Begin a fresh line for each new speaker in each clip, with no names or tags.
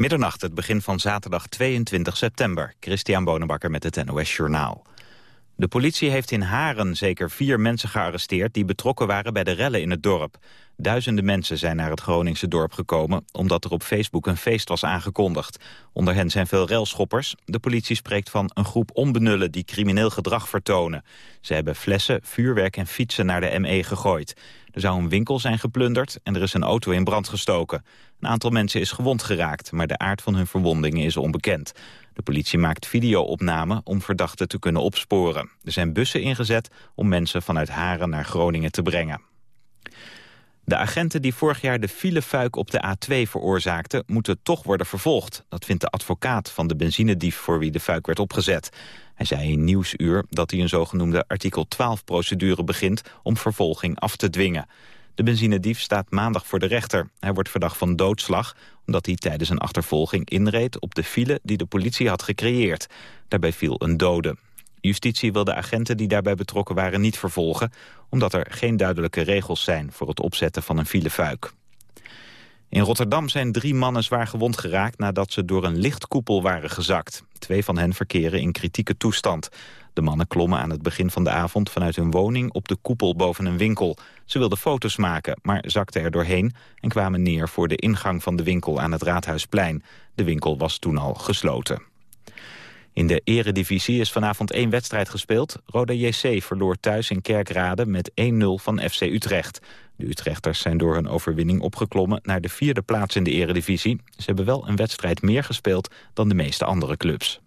Middernacht, het begin van zaterdag 22 september. Christian Bonenbakker met het NOS Journaal. De politie heeft in Haren zeker vier mensen gearresteerd... die betrokken waren bij de rellen in het dorp. Duizenden mensen zijn naar het Groningse dorp gekomen... omdat er op Facebook een feest was aangekondigd. Onder hen zijn veel relschoppers. De politie spreekt van een groep onbenullen die crimineel gedrag vertonen. Ze hebben flessen, vuurwerk en fietsen naar de ME gegooid. Er zou een winkel zijn geplunderd en er is een auto in brand gestoken. Een aantal mensen is gewond geraakt, maar de aard van hun verwondingen is onbekend. De politie maakt videoopnamen om verdachten te kunnen opsporen. Er zijn bussen ingezet om mensen vanuit Haren naar Groningen te brengen. De agenten die vorig jaar de filefuik op de A2 veroorzaakten... moeten toch worden vervolgd. Dat vindt de advocaat van de benzinedief voor wie de fuik werd opgezet. Hij zei in Nieuwsuur dat hij een zogenoemde artikel 12-procedure begint... om vervolging af te dwingen. De benzinedief staat maandag voor de rechter. Hij wordt verdacht van doodslag omdat hij tijdens een achtervolging inreed op de file die de politie had gecreëerd. Daarbij viel een dode. Justitie wil de agenten die daarbij betrokken waren niet vervolgen... omdat er geen duidelijke regels zijn voor het opzetten van een filefuik. In Rotterdam zijn drie mannen zwaar gewond geraakt nadat ze door een lichtkoepel waren gezakt. Twee van hen verkeren in kritieke toestand. De mannen klommen aan het begin van de avond vanuit hun woning op de koepel boven een winkel. Ze wilden foto's maken, maar zakten er doorheen en kwamen neer voor de ingang van de winkel aan het Raadhuisplein. De winkel was toen al gesloten. In de eredivisie is vanavond één wedstrijd gespeeld. Roda JC verloor thuis in Kerkrade met 1-0 van FC Utrecht. De Utrechters zijn door hun overwinning opgeklommen naar de vierde plaats in de eredivisie. Ze hebben wel een wedstrijd meer gespeeld dan de meeste andere clubs.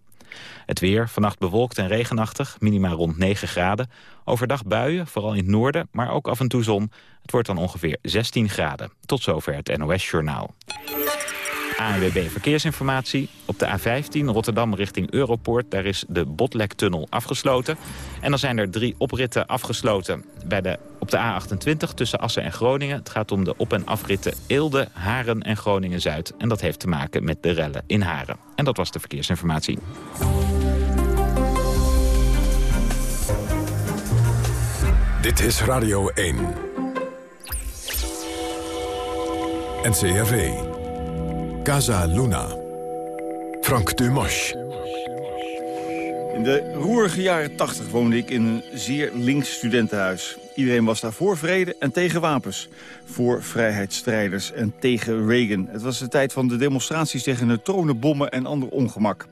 Het weer, vannacht bewolkt en regenachtig, minima rond 9 graden. Overdag buien, vooral in het noorden, maar ook af en toe zon. Het wordt dan ongeveer 16 graden. Tot zover het NOS Journaal. ANWB Verkeersinformatie. Op de A15 Rotterdam richting Europoort. Daar is de Botlektunnel afgesloten. En dan zijn er drie opritten afgesloten. Bij de, op de A28 tussen Assen en Groningen. Het gaat om de op- en afritten Eelde, Haren en Groningen-Zuid. En dat heeft te maken met de rellen in Haren. En dat was de verkeersinformatie.
Dit is Radio 1. NCRV. Casa Luna. Frank Dumas.
In de roerige jaren 80 woonde ik in een zeer links studentenhuis. Iedereen was daar voor vrede en tegen wapens. Voor vrijheidsstrijders en tegen Reagan. Het was de tijd van de demonstraties tegen neutronenbommen en ander ongemak.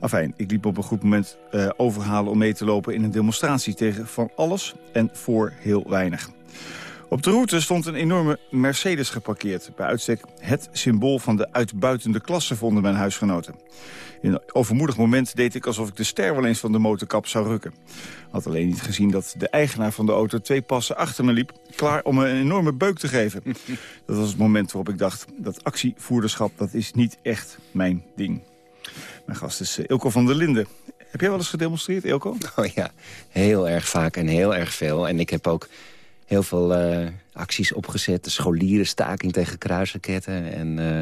Afijn, ik liep op een goed moment uh, overhalen om mee te lopen in een demonstratie tegen van alles en voor heel weinig. Op de route stond een enorme Mercedes geparkeerd. Bij uitstek het symbool van de uitbuitende klasse vonden mijn huisgenoten. In een overmoedig moment deed ik alsof ik de ster wel eens van de motorkap zou rukken. Had alleen niet gezien dat de eigenaar van de auto twee passen achter me liep... klaar om me een enorme beuk te geven. Dat was het moment waarop ik dacht, dat actievoerderschap dat is niet echt mijn ding. Mijn gast is Ilko van der Linden. Heb jij wel eens gedemonstreerd, Ilko?
Oh ja, heel erg vaak en heel erg veel. En ik heb ook heel veel uh, acties opgezet. De scholierenstaking tegen kruisraketten. En uh,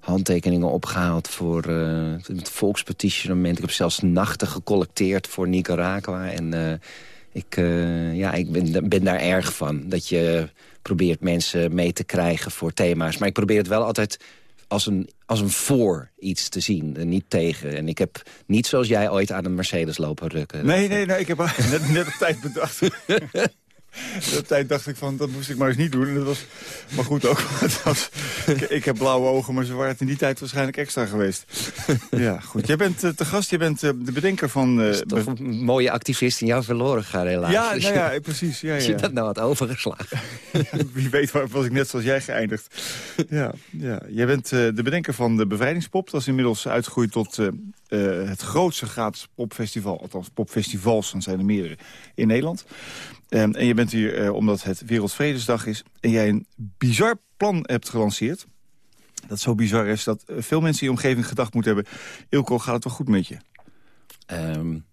handtekeningen opgehaald voor uh, het volkspetitionement. Ik heb zelfs nachten gecollecteerd voor Nicaragua. En ik, ja, ik ben, ben daar erg van. Dat je probeert mensen mee te krijgen voor thema's. Maar ik probeer het wel altijd als een, als een voor iets te zien en niet tegen. En ik heb niet zoals jij ooit aan een Mercedes lopen rukken.
Nee, nee, nee ik heb net, net op tijd bedacht. dat tijd dacht ik van, dat moest ik maar eens niet doen. En dat was, maar goed ook. Was, ik, ik, heb blauwe ogen, maar ze waren het in die tijd waarschijnlijk extra geweest. Ja, goed. Jij bent uh, te gast, je bent uh, de bedenker van... Uh,
toch een mooie activist in jou verloren gaan helaas.
Ja, nou ja, precies. Ja, ja.
Als je dat nou had overgeslagen.
Wie weet waar was ik net zoals jij geëindigd. Ja, ja. Jij bent de bedenker van de Bevrijdingspop. Dat is inmiddels uitgegroeid tot het grootste gratis popfestival. Althans, popfestivals, dan zijn er meerdere in Nederland. Um, en je bent hier uh, omdat het Wereldvredesdag is... en jij een bizar plan hebt gelanceerd. Dat zo bizar is dat veel mensen in je omgeving gedacht moeten hebben... Ilko, gaat het wel goed met je?
Um,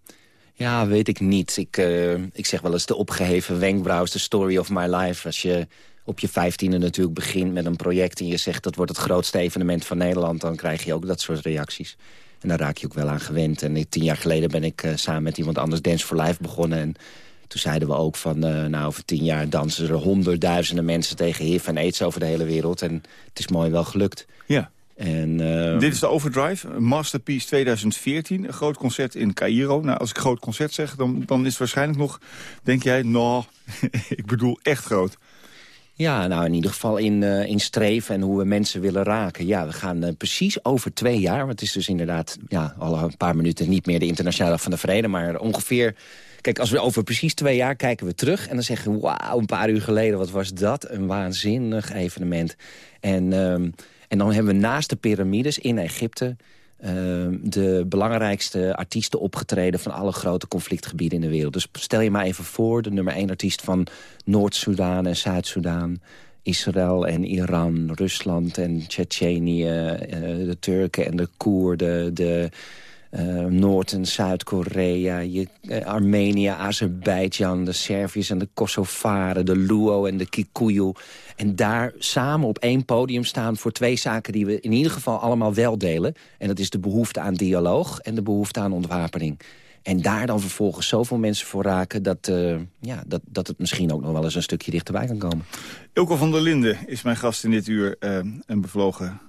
ja, weet ik niet. Ik, uh, ik zeg wel eens de opgeheven wenkbrauw de story of my life. Als je op je vijftiende natuurlijk begint met een project... en je zegt dat wordt het grootste evenement van Nederland... dan krijg je ook dat soort reacties. En daar raak je ook wel aan gewend. En tien jaar geleden ben ik samen met iemand anders Dance for Life begonnen... En toen zeiden we ook van, uh, nou, over tien jaar dansen er honderdduizenden mensen tegen HIV en aids over de hele wereld. En het is mooi wel gelukt.
Ja.
En, uh,
Dit is de Overdrive, Masterpiece 2014. Een groot concert in Cairo. Nou, als ik groot concert zeg, dan, dan is het waarschijnlijk nog... Denk jij, nou, ik bedoel echt groot.
Ja, nou in ieder geval in, uh, in streven en hoe we mensen willen raken. Ja, we gaan uh, precies over twee jaar, want het is dus inderdaad ja, al een paar minuten niet meer de Internationale Dag van de Vrede, maar ongeveer... Kijk, als we over precies twee jaar kijken we terug en dan zeggen we... wauw, een paar uur geleden, wat was dat? Een waanzinnig evenement. En, um, en dan hebben we naast de piramides in Egypte... Uh, de belangrijkste artiesten opgetreden van alle grote conflictgebieden in de wereld. Dus stel je maar even voor, de nummer één artiest van Noord-Soedan en Zuid-Soedan... Israël en Iran, Rusland en Tsjetsjenië, uh, de Turken en de Koerden... de uh, Noord- en Zuid-Korea, uh, Armenië, Azerbeidzjan... de Serviërs en de Kosovaren, de Luo en de Kikuyu. En daar samen op één podium staan voor twee zaken... die we in ieder geval allemaal wel delen. En dat is de behoefte aan dialoog en de behoefte aan ontwapening. En daar dan vervolgens zoveel mensen voor raken... Dat, uh, ja, dat, dat het misschien ook nog wel eens een stukje dichterbij kan komen.
Ilko van der Linden is mijn gast in dit uur. een bevlogen...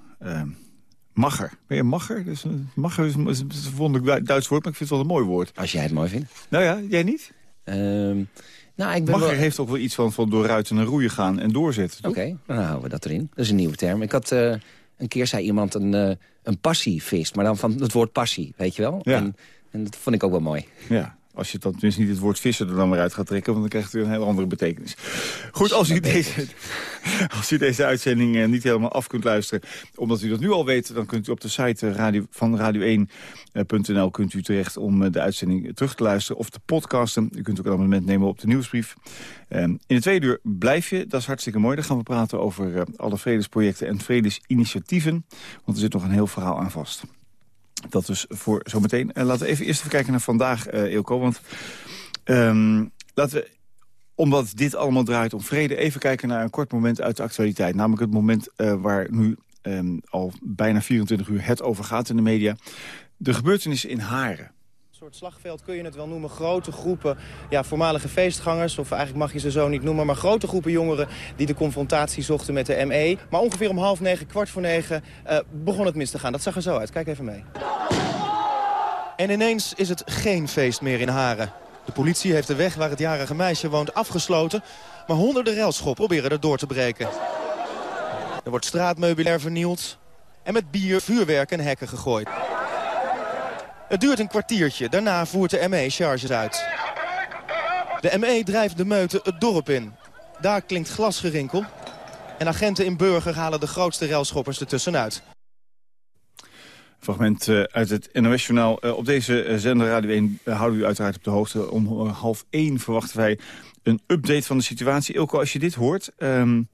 Magger. Ben je magger? Dus, magger is, is, is een wonderlijk Duits woord, maar ik vind het wel een mooi woord.
Als jij het mooi vindt.
Nou ja, jij niet?
Um, nou, ik ben
magger
wel...
heeft ook wel iets van, van door ruiten en roeien gaan en doorzetten.
Oké, okay, dan houden we dat erin. Dat is een nieuwe term. Ik had uh, een keer zei iemand een, uh, een passievis, maar dan van het woord passie, weet je wel?
Ja.
En, en dat vond ik ook wel mooi.
Ja. Als je dan tenminste niet het woord vissen er dan weer uit gaat trekken... want dan krijgt het weer een hele andere betekenis. Goed, als u deze, als u deze uitzending uh, niet helemaal af kunt luisteren... omdat u dat nu al weet, dan kunt u op de site radio, van radio1.nl... kunt u terecht om uh, de uitzending terug te luisteren of te podcasten. U kunt ook een abonnement nemen op de nieuwsbrief. Uh, in de tweede uur blijf je, dat is hartstikke mooi. Dan gaan we praten over alle vredesprojecten en vredesinitiatieven. Want er zit nog een heel verhaal aan vast. Dat dus voor zometeen. Uh, laten we even eerst even kijken naar vandaag, uh, Eelco. Want um, laten we, omdat dit allemaal draait om vrede... even kijken naar een kort moment uit de actualiteit. Namelijk het moment uh, waar nu um, al bijna 24 uur het over gaat in de media. De gebeurtenissen in Haren
soort slagveld kun je het wel noemen. Grote groepen ja, voormalige feestgangers, of eigenlijk mag je ze zo niet noemen... maar grote groepen jongeren die de confrontatie zochten met de ME. Maar ongeveer om half negen, kwart voor negen uh, begon het mis te gaan. Dat zag er zo uit. Kijk even mee. En ineens is het geen feest meer in Haren. De politie heeft de weg waar het jarige meisje woont afgesloten... maar honderden railschop proberen er door te breken. Er wordt straatmeubilair vernield en met bier, vuurwerk en hekken gegooid. Het duurt een kwartiertje. Daarna voert de ME charges uit. De ME drijft de meute het dorp in. Daar klinkt glasgerinkel. En agenten in Burger halen de grootste railschoppers ertussenuit.
Fragment uh, uit het NOS-journaal. Uh, op deze uh, zender Radio 1 houden we u uiteraard op de hoogte. Om half 1 verwachten wij een update van de situatie. Ilko, als je dit hoort, um,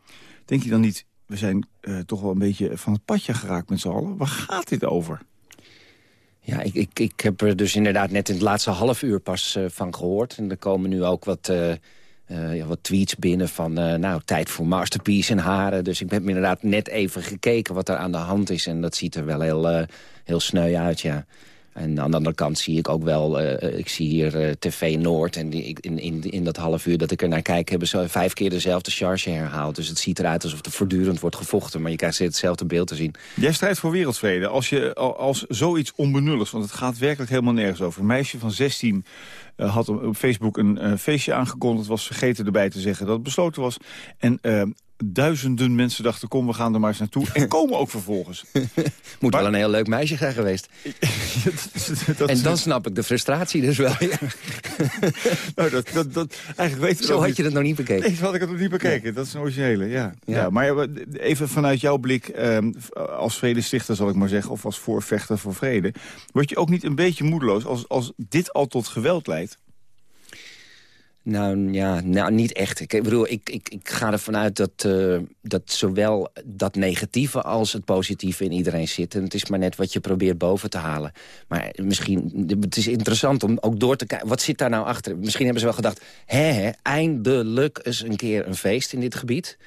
denk je dan niet... we zijn toch wel een beetje van het padje geraakt met z'n allen. Waar gaat dit over?
Ja, ik, ik, ik heb er dus inderdaad net in het laatste half uur pas uh, van gehoord. En er komen nu ook wat, uh, uh, ja, wat tweets binnen van... nou, tijd voor Masterpiece en haren. Dus ik heb inderdaad net even gekeken wat er aan de hand is. En dat ziet er wel heel, heel sneu uit, ja. En aan de andere kant zie ik ook wel, uh, ik zie hier uh, TV Noord... en die, in, in, in dat half uur dat ik er naar kijk... hebben ze vijf keer dezelfde charge herhaald. Dus het ziet eruit alsof er voortdurend wordt gevochten... maar je krijgt hetzelfde beeld te zien.
Jij strijdt voor wereldvrede. Als, je, als zoiets onbenulligs, want het gaat werkelijk helemaal nergens over. Een meisje van 16 uh, had op Facebook een feestje aangekondigd... was vergeten erbij te zeggen dat het besloten was... En duizenden mensen dachten, kom, we gaan er maar eens naartoe. En komen ook vervolgens.
Moet maar, wel een heel leuk meisje zijn geweest. dat, dat, en dan snap ik de frustratie dus wel. Ja.
nou, dat, dat, dat, eigenlijk weet
Zo had je dat nog niet bekeken.
Nee, had ik het nog niet bekeken. Dat is een originele, ja. ja. ja maar even vanuit jouw blik, um, als vredestichter zal ik maar zeggen... of als voorvechter voor vrede... word je ook niet een beetje moedeloos als, als dit al tot geweld leidt?
Nou ja, nou, niet echt. Ik bedoel, ik, ik, ik ga ervan uit dat, uh, dat zowel dat negatieve als het positieve in iedereen zit. En het is maar net wat je probeert boven te halen. Maar misschien, het is interessant om ook door te kijken, wat zit daar nou achter? Misschien hebben ze wel gedacht, hè, hè eindelijk eens een keer een feest in dit gebied.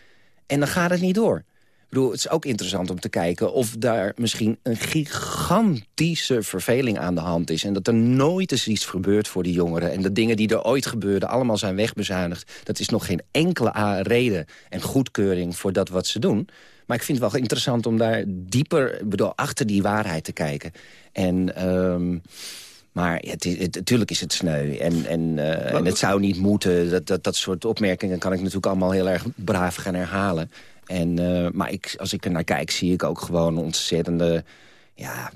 En dan gaat het niet door. Ik bedoel, het is ook interessant om te kijken of daar misschien een gigantische verveling aan de hand is. En dat er nooit eens iets gebeurt voor die jongeren. En de dingen die er ooit gebeurden allemaal zijn wegbezuinigd. Dat is nog geen enkele reden en goedkeuring voor dat wat ze doen. Maar ik vind het wel interessant om daar dieper, bedoel, achter die waarheid te kijken. En... Um, maar natuurlijk is het sneu. En, en, uh, en het zou niet moeten. Dat, dat, dat soort opmerkingen kan ik natuurlijk allemaal heel erg braaf gaan herhalen. En, uh, maar ik, als ik er naar kijk, zie ik ook gewoon ontzettende ja,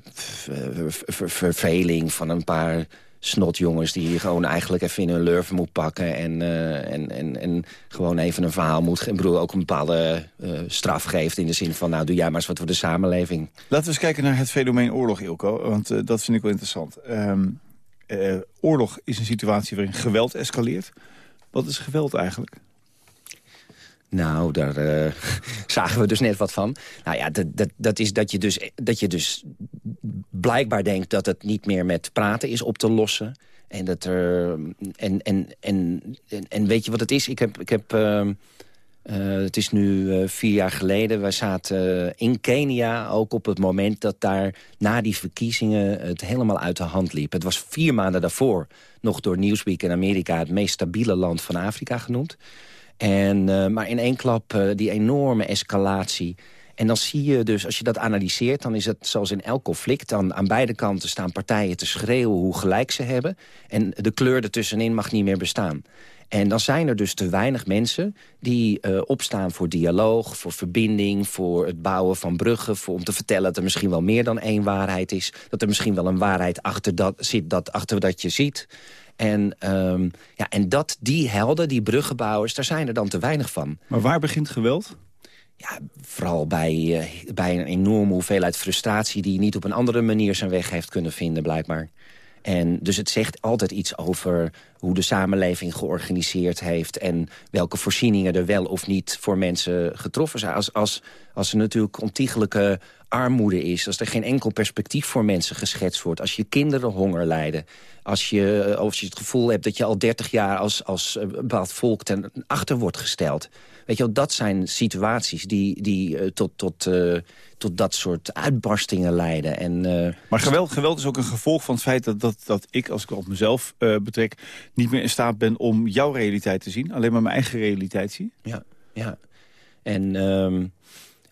verveling van een paar snotjongens... die je gewoon eigenlijk even in hun lurven moet pakken... en, uh, en, en, en gewoon even een verhaal moet... Ik bedoel, ook een bepaalde uh, straf geeft in de zin van... nou, doe jij maar eens wat voor de samenleving.
Laten we eens kijken naar het fenomeen oorlog, Ilko. Want dat vind ik wel interessant. Um, oorlog is een situatie waarin geweld escaleert. Wat is geweld eigenlijk?
Nou, daar uh, zagen we dus net wat van. Nou ja, dat, dat, dat is dat je, dus, dat je dus blijkbaar denkt dat het niet meer met praten is op te lossen. En, dat er, en, en, en, en, weet je wat het is? Ik heb... Ik heb uh, uh, het is nu uh, vier jaar geleden. Wij zaten in Kenia ook op het moment dat daar na die verkiezingen het helemaal uit de hand liep. Het was vier maanden daarvoor nog door Newsweek in Amerika het meest stabiele land van Afrika genoemd. En, uh, maar in één klap uh, die enorme escalatie. En dan zie je dus, als je dat analyseert... dan is het zoals in elk conflict... dan aan beide kanten staan partijen te schreeuwen hoe gelijk ze hebben. En de kleur ertussenin mag niet meer bestaan. En dan zijn er dus te weinig mensen die uh, opstaan voor dialoog, voor verbinding... voor het bouwen van bruggen, voor, om te vertellen dat er misschien wel meer dan één waarheid is. Dat er misschien wel een waarheid achter dat, zit dat, achter dat je ziet. En, um, ja, en dat, die helden, die bruggenbouwers, daar zijn er dan te weinig van.
Maar waar begint geweld?
Ja, vooral bij, uh, bij een enorme hoeveelheid frustratie... die niet op een andere manier zijn weg heeft kunnen vinden, blijkbaar. En dus het zegt altijd iets over hoe de samenleving georganiseerd heeft... en welke voorzieningen er wel of niet voor mensen getroffen zijn. Als, als, als er natuurlijk ontiegelijke armoede is... als er geen enkel perspectief voor mensen geschetst wordt... als je kinderen honger lijden... als je, als je het gevoel hebt dat je al 30 jaar als, als eh, bepaald volk ten achter wordt gesteld... Weet je wel, dat zijn situaties die, die uh, tot, tot, uh, tot dat soort uitbarstingen leiden. En, uh,
maar geweld, geweld is ook een gevolg van het feit dat, dat, dat ik, als ik het op mezelf betrek... niet meer in staat ben om jouw realiteit te zien. Alleen maar mijn eigen realiteit zie.
Ja, ja. En... Um,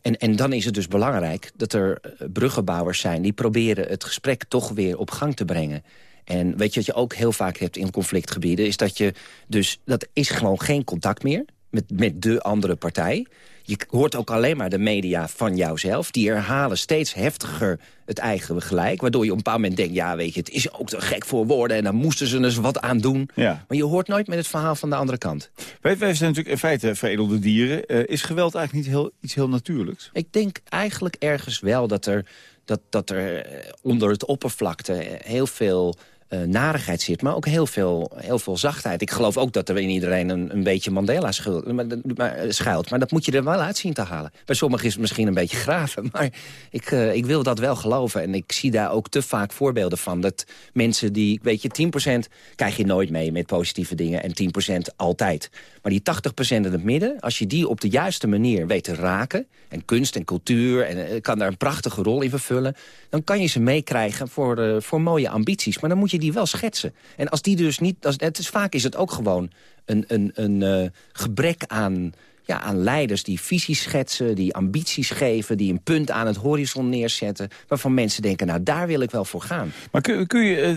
en, en dan is het dus belangrijk dat er bruggenbouwers zijn... die proberen het gesprek toch weer op gang te brengen. En weet je wat je ook heel vaak hebt in conflictgebieden... is dat je dus, dat is gewoon geen contact meer met, met de andere partij. Je hoort ook alleen maar de media van jouzelf. Die herhalen steeds heftiger het eigen gelijk. Waardoor je op een bepaald moment denkt... ja, weet je, het is ook te gek voor woorden... en dan moesten ze dus wat aan doen. Ja. Maar je hoort nooit met het verhaal van de andere kant.
Wij, wij zijn natuurlijk in feite veredelde dieren. Uh, is geweld eigenlijk niet heel, iets heel natuurlijks?
Ik denk eigenlijk ergens wel dat er, dat, dat er eh, onder het oppervlakte heel veel uh, narigheid zit, maar ook heel veel, heel veel zachtheid. Ik geloof ook dat er in iedereen een, een beetje Mandela schuilt maar, maar, eh. Maar dat moet je er wel uit zien te halen. Bij sommigen is het misschien een beetje graven. Maar ik, uh, ik wil dat wel geloven. En ik zie daar ook te vaak voorbeelden van. Dat mensen die, weet je, 10% krijg je nooit mee met positieve dingen. En 10% altijd. Maar die 80% in het midden, als je die op de juiste manier weet te raken... en kunst en cultuur, en kan daar een prachtige rol in vervullen... dan kan je ze meekrijgen voor, voor mooie ambities. Maar dan moet je die wel schetsen. En als die dus niet... Als, het is, vaak is het ook gewoon een, een, een uh, gebrek aan, ja, aan leiders die visies schetsen... die ambities geven, die een punt aan het horizon neerzetten... waarvan mensen denken, nou, daar wil ik wel voor gaan.
Maar kun, kun je... Uh,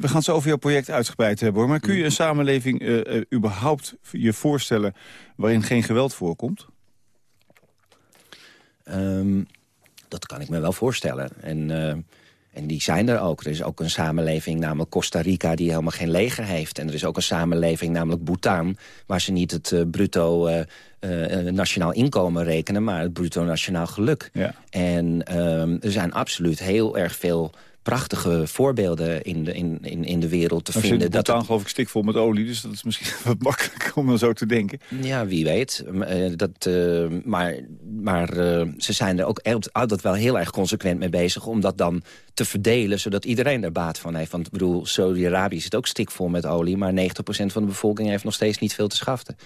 we gaan het zo over jouw project uitgebreid hebben, hoor. Maar kun je een samenleving uh, überhaupt je voorstellen... waarin geen geweld voorkomt?
Um, dat kan ik me wel voorstellen. En en die zijn er ook. Er is ook een samenleving, namelijk Costa Rica, die helemaal geen leger heeft. En er is ook een samenleving, namelijk Bhutan, waar ze niet het uh, bruto uh, uh, nationaal inkomen rekenen, maar het bruto nationaal geluk. Ja. En um, er zijn absoluut heel erg veel prachtige voorbeelden in de, in, in, in de wereld te vinden.
Zit dat dan geloof ik stikvol met olie, dus dat is misschien wat makkelijker om dan zo te denken.
Ja, wie weet. Dat, uh, maar maar uh, ze zijn er ook altijd wel heel erg consequent mee bezig... om dat dan te verdelen, zodat iedereen er baat van heeft. Want ik bedoel, Saudi-Arabië zit ook stikvol met olie... maar 90% van de bevolking heeft nog steeds niet veel te schaften.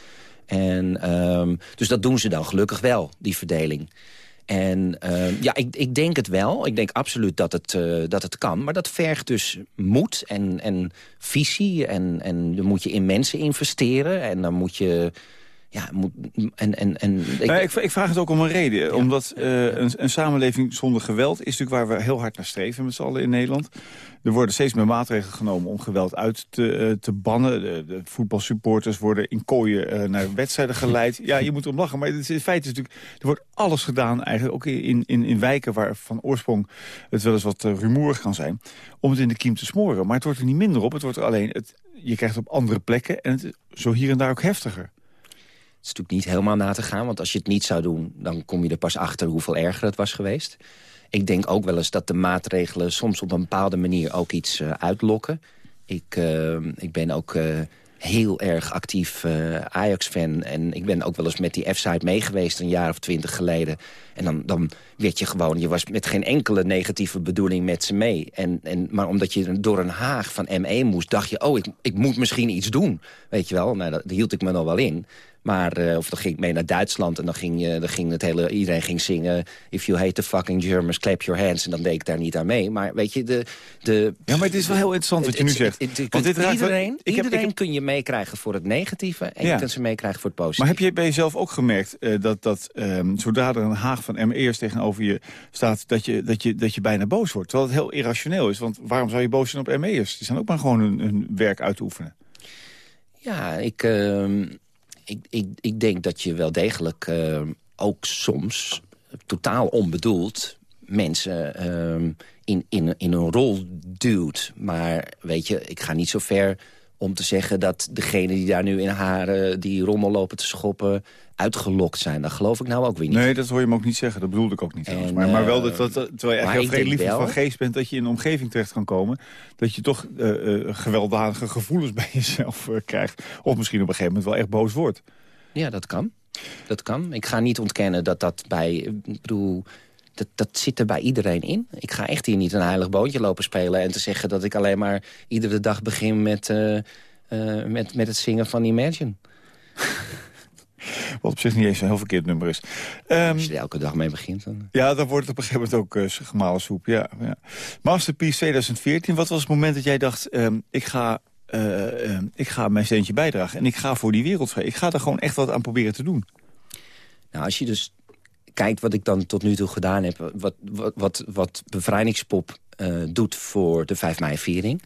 En, um, dus dat doen ze dan gelukkig wel, die verdeling. En uh, ja, ik, ik denk het wel. Ik denk absoluut dat het, uh, dat het kan. Maar dat vergt dus moed en, en visie. En, en dan moet je in mensen investeren. En dan moet je ja, moet, en, en, en,
ik... Nou, ik, ik, vraag het ook om een reden. Omdat uh, een, een, samenleving zonder geweld is natuurlijk waar we heel hard naar streven met z'n allen in Nederland. Er worden steeds meer maatregelen genomen om geweld uit te, uh, te bannen. De, de, voetbalsupporters worden in kooien uh, naar wedstrijden geleid. Ja, je moet om lachen, maar het, in feite is natuurlijk... er wordt alles gedaan, eigenlijk ook in, in, in wijken waar van oorsprong het wel eens wat rumoerig kan zijn... om het in de kiem te smoren. Maar het wordt er niet minder op, het wordt er alleen... Het, je krijgt het op andere plekken en het, zo hier en daar ook heftiger.
Is natuurlijk niet helemaal na te gaan, want als je het niet zou doen... dan kom je er pas achter hoeveel erger het was geweest. Ik denk ook wel eens dat de maatregelen soms op een bepaalde manier ook iets uh, uitlokken. Ik, uh, ik ben ook uh, heel erg actief Ajax-fan. En ik ben ook wel eens met die F-site meegeweest een jaar of twintig geleden. En dan, dan werd je gewoon, je was met geen enkele negatieve bedoeling met ze mee. En, en, maar omdat je door een haag van ME moest, dacht je... oh, ik, ik moet misschien iets doen, weet je wel. Nou, daar hield ik me nog wel in. Maar, uh, of dan ging ik mee naar Duitsland en dan ging, je, dan ging het hele, iedereen ging zingen... If you hate the fucking Germans, clap your hands. En dan deed ik daar niet aan mee. Maar weet je, de... de
ja, maar het is wel heel interessant wat je nu zegt.
Want dit iedereen ik iedereen heb, kun je meekrijgen voor het negatieve... en ja. je kunt ze meekrijgen voor het positieve.
Maar heb je bij jezelf ook gemerkt uh, dat, dat um, zodra er een haag van ME'ers tegenover je staat... Dat je, dat, je, dat je bijna boos wordt? Terwijl het heel irrationeel is. Want waarom zou je boos zijn op ME'ers? Die zijn ook maar gewoon hun, hun werk uit te oefenen.
Ja, ik... Uh, ik, ik, ik denk dat je wel degelijk uh, ook soms totaal onbedoeld mensen uh, in, in, in een rol duwt. Maar weet je, ik ga niet zo ver om te zeggen dat degene die daar nu in haar die rommel lopen te schoppen uitgelokt zijn. Dat geloof ik nou ook weer niet.
Nee, dat hoor je me ook niet zeggen. Dat bedoelde ik ook niet. En, maar, maar wel dat, dat, terwijl je echt heel lief van geest bent... dat je in een omgeving terecht kan komen... dat je toch uh, uh, gewelddadige gevoelens bij jezelf uh, krijgt. Of misschien op een gegeven moment wel echt boos wordt.
Ja, dat kan. Dat kan. Ik ga niet ontkennen dat dat bij... Ik bedoel, dat, dat zit er bij iedereen in. Ik ga echt hier niet een heilig boontje lopen spelen... en te zeggen dat ik alleen maar iedere dag begin met, met, met het zingen van Imagine.
Wat op zich niet eens een heel verkeerd nummer is.
Um, Als je er elke dag mee begint. Dan...
Ja, dan wordt het op een gegeven moment ook uh, gemalen soep. Ja, ja. Masterpiece 2014, wat was het moment dat jij dacht... Um, ik, ga, uh, uh, ik ga mijn steentje bijdragen en ik ga voor die wereld. Ik ga er gewoon echt wat aan proberen te doen.
Nou, als je dus kijkt wat ik dan tot nu toe gedaan heb... wat, wat, wat, Bevrijdingspop doet voor de 5 mei-viering...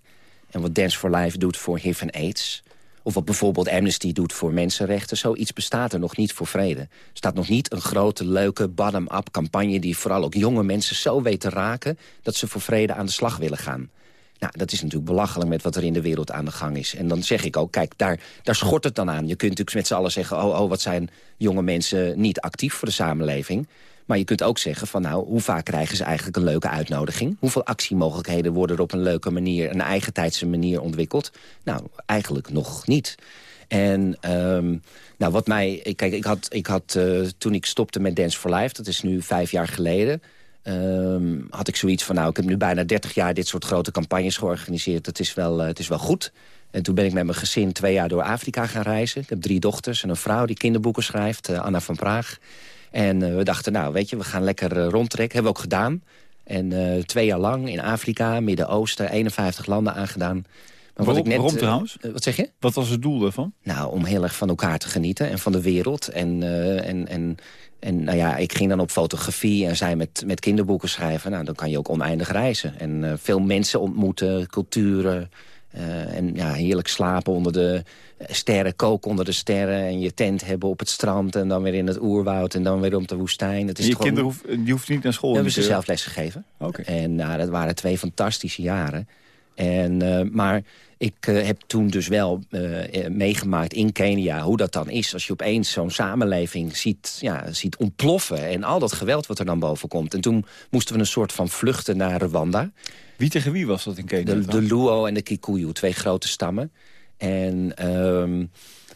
en wat Dance for Life doet voor HIV en AIDS... Of wat bijvoorbeeld Amnesty doet voor mensenrechten. Zoiets bestaat er nog niet voor vrede. Er staat nog niet een grote, leuke, bottom-up campagne... die vooral ook jonge mensen zo weet te raken... dat ze voor vrede aan de slag willen gaan. Nou, dat is natuurlijk belachelijk met wat er in de wereld aan de gang is. En dan zeg ik ook, kijk, daar, daar schort het dan aan. Je kunt natuurlijk met z'n allen zeggen... oh, oh, wat zijn jonge mensen niet actief voor de samenleving... Maar je kunt ook zeggen van nou, hoe vaak krijgen ze eigenlijk een leuke uitnodiging? Hoeveel actiemogelijkheden worden er op een leuke manier, een eigen tijdse manier ontwikkeld? Nou, eigenlijk nog niet. En um, nou, wat mij... Kijk, ik had, ik had uh, toen ik stopte met Dance for Life, dat is nu vijf jaar geleden... Um, had ik zoiets van, nou, ik heb nu bijna 30 jaar dit soort grote campagnes georganiseerd. Het is wel, uh, het is wel goed. En toen ben ik met mijn gezin twee jaar door Afrika gaan reizen. Ik heb drie dochters en een vrouw die kinderboeken schrijft, uh, Anna van Praag. En uh, we dachten, nou, weet je, we gaan lekker rondtrekken. Hebben we ook gedaan. En twee jaar lang in Afrika, Midden-Oosten, 51 landen aangedaan. Maar
waarom, wat ik net, waarom trouwens?
wat zeg je?
Wat was het doel daarvan?
Nou, om heel erg van elkaar te genieten en van de wereld. En, en, en, en nou ja, ik ging dan op fotografie en zij met, met kinderboeken schrijven. Nou, dan kan je ook oneindig reizen. En veel mensen ontmoeten, culturen... Uh, en ja, heerlijk slapen onder de sterren, koken onder de sterren... en je tent hebben op het strand en dan weer in het oerwoud... en dan weer op de woestijn.
Het is je gewoon... kinderen hoeft, die hoeft niet naar school?
We hebben ze zelf les gegeven.
Okay.
En nou, dat waren twee fantastische jaren. En, uh, maar ik uh, heb toen dus wel uh, meegemaakt in Kenia hoe dat dan is. Als je opeens zo'n samenleving ziet, ja, ziet ontploffen... en al dat geweld wat er dan boven komt. En toen moesten we een soort van vluchten naar Rwanda.
Wie tegen wie was dat in Kenia?
De, de Luo en de Kikuyu, twee grote stammen. En, um,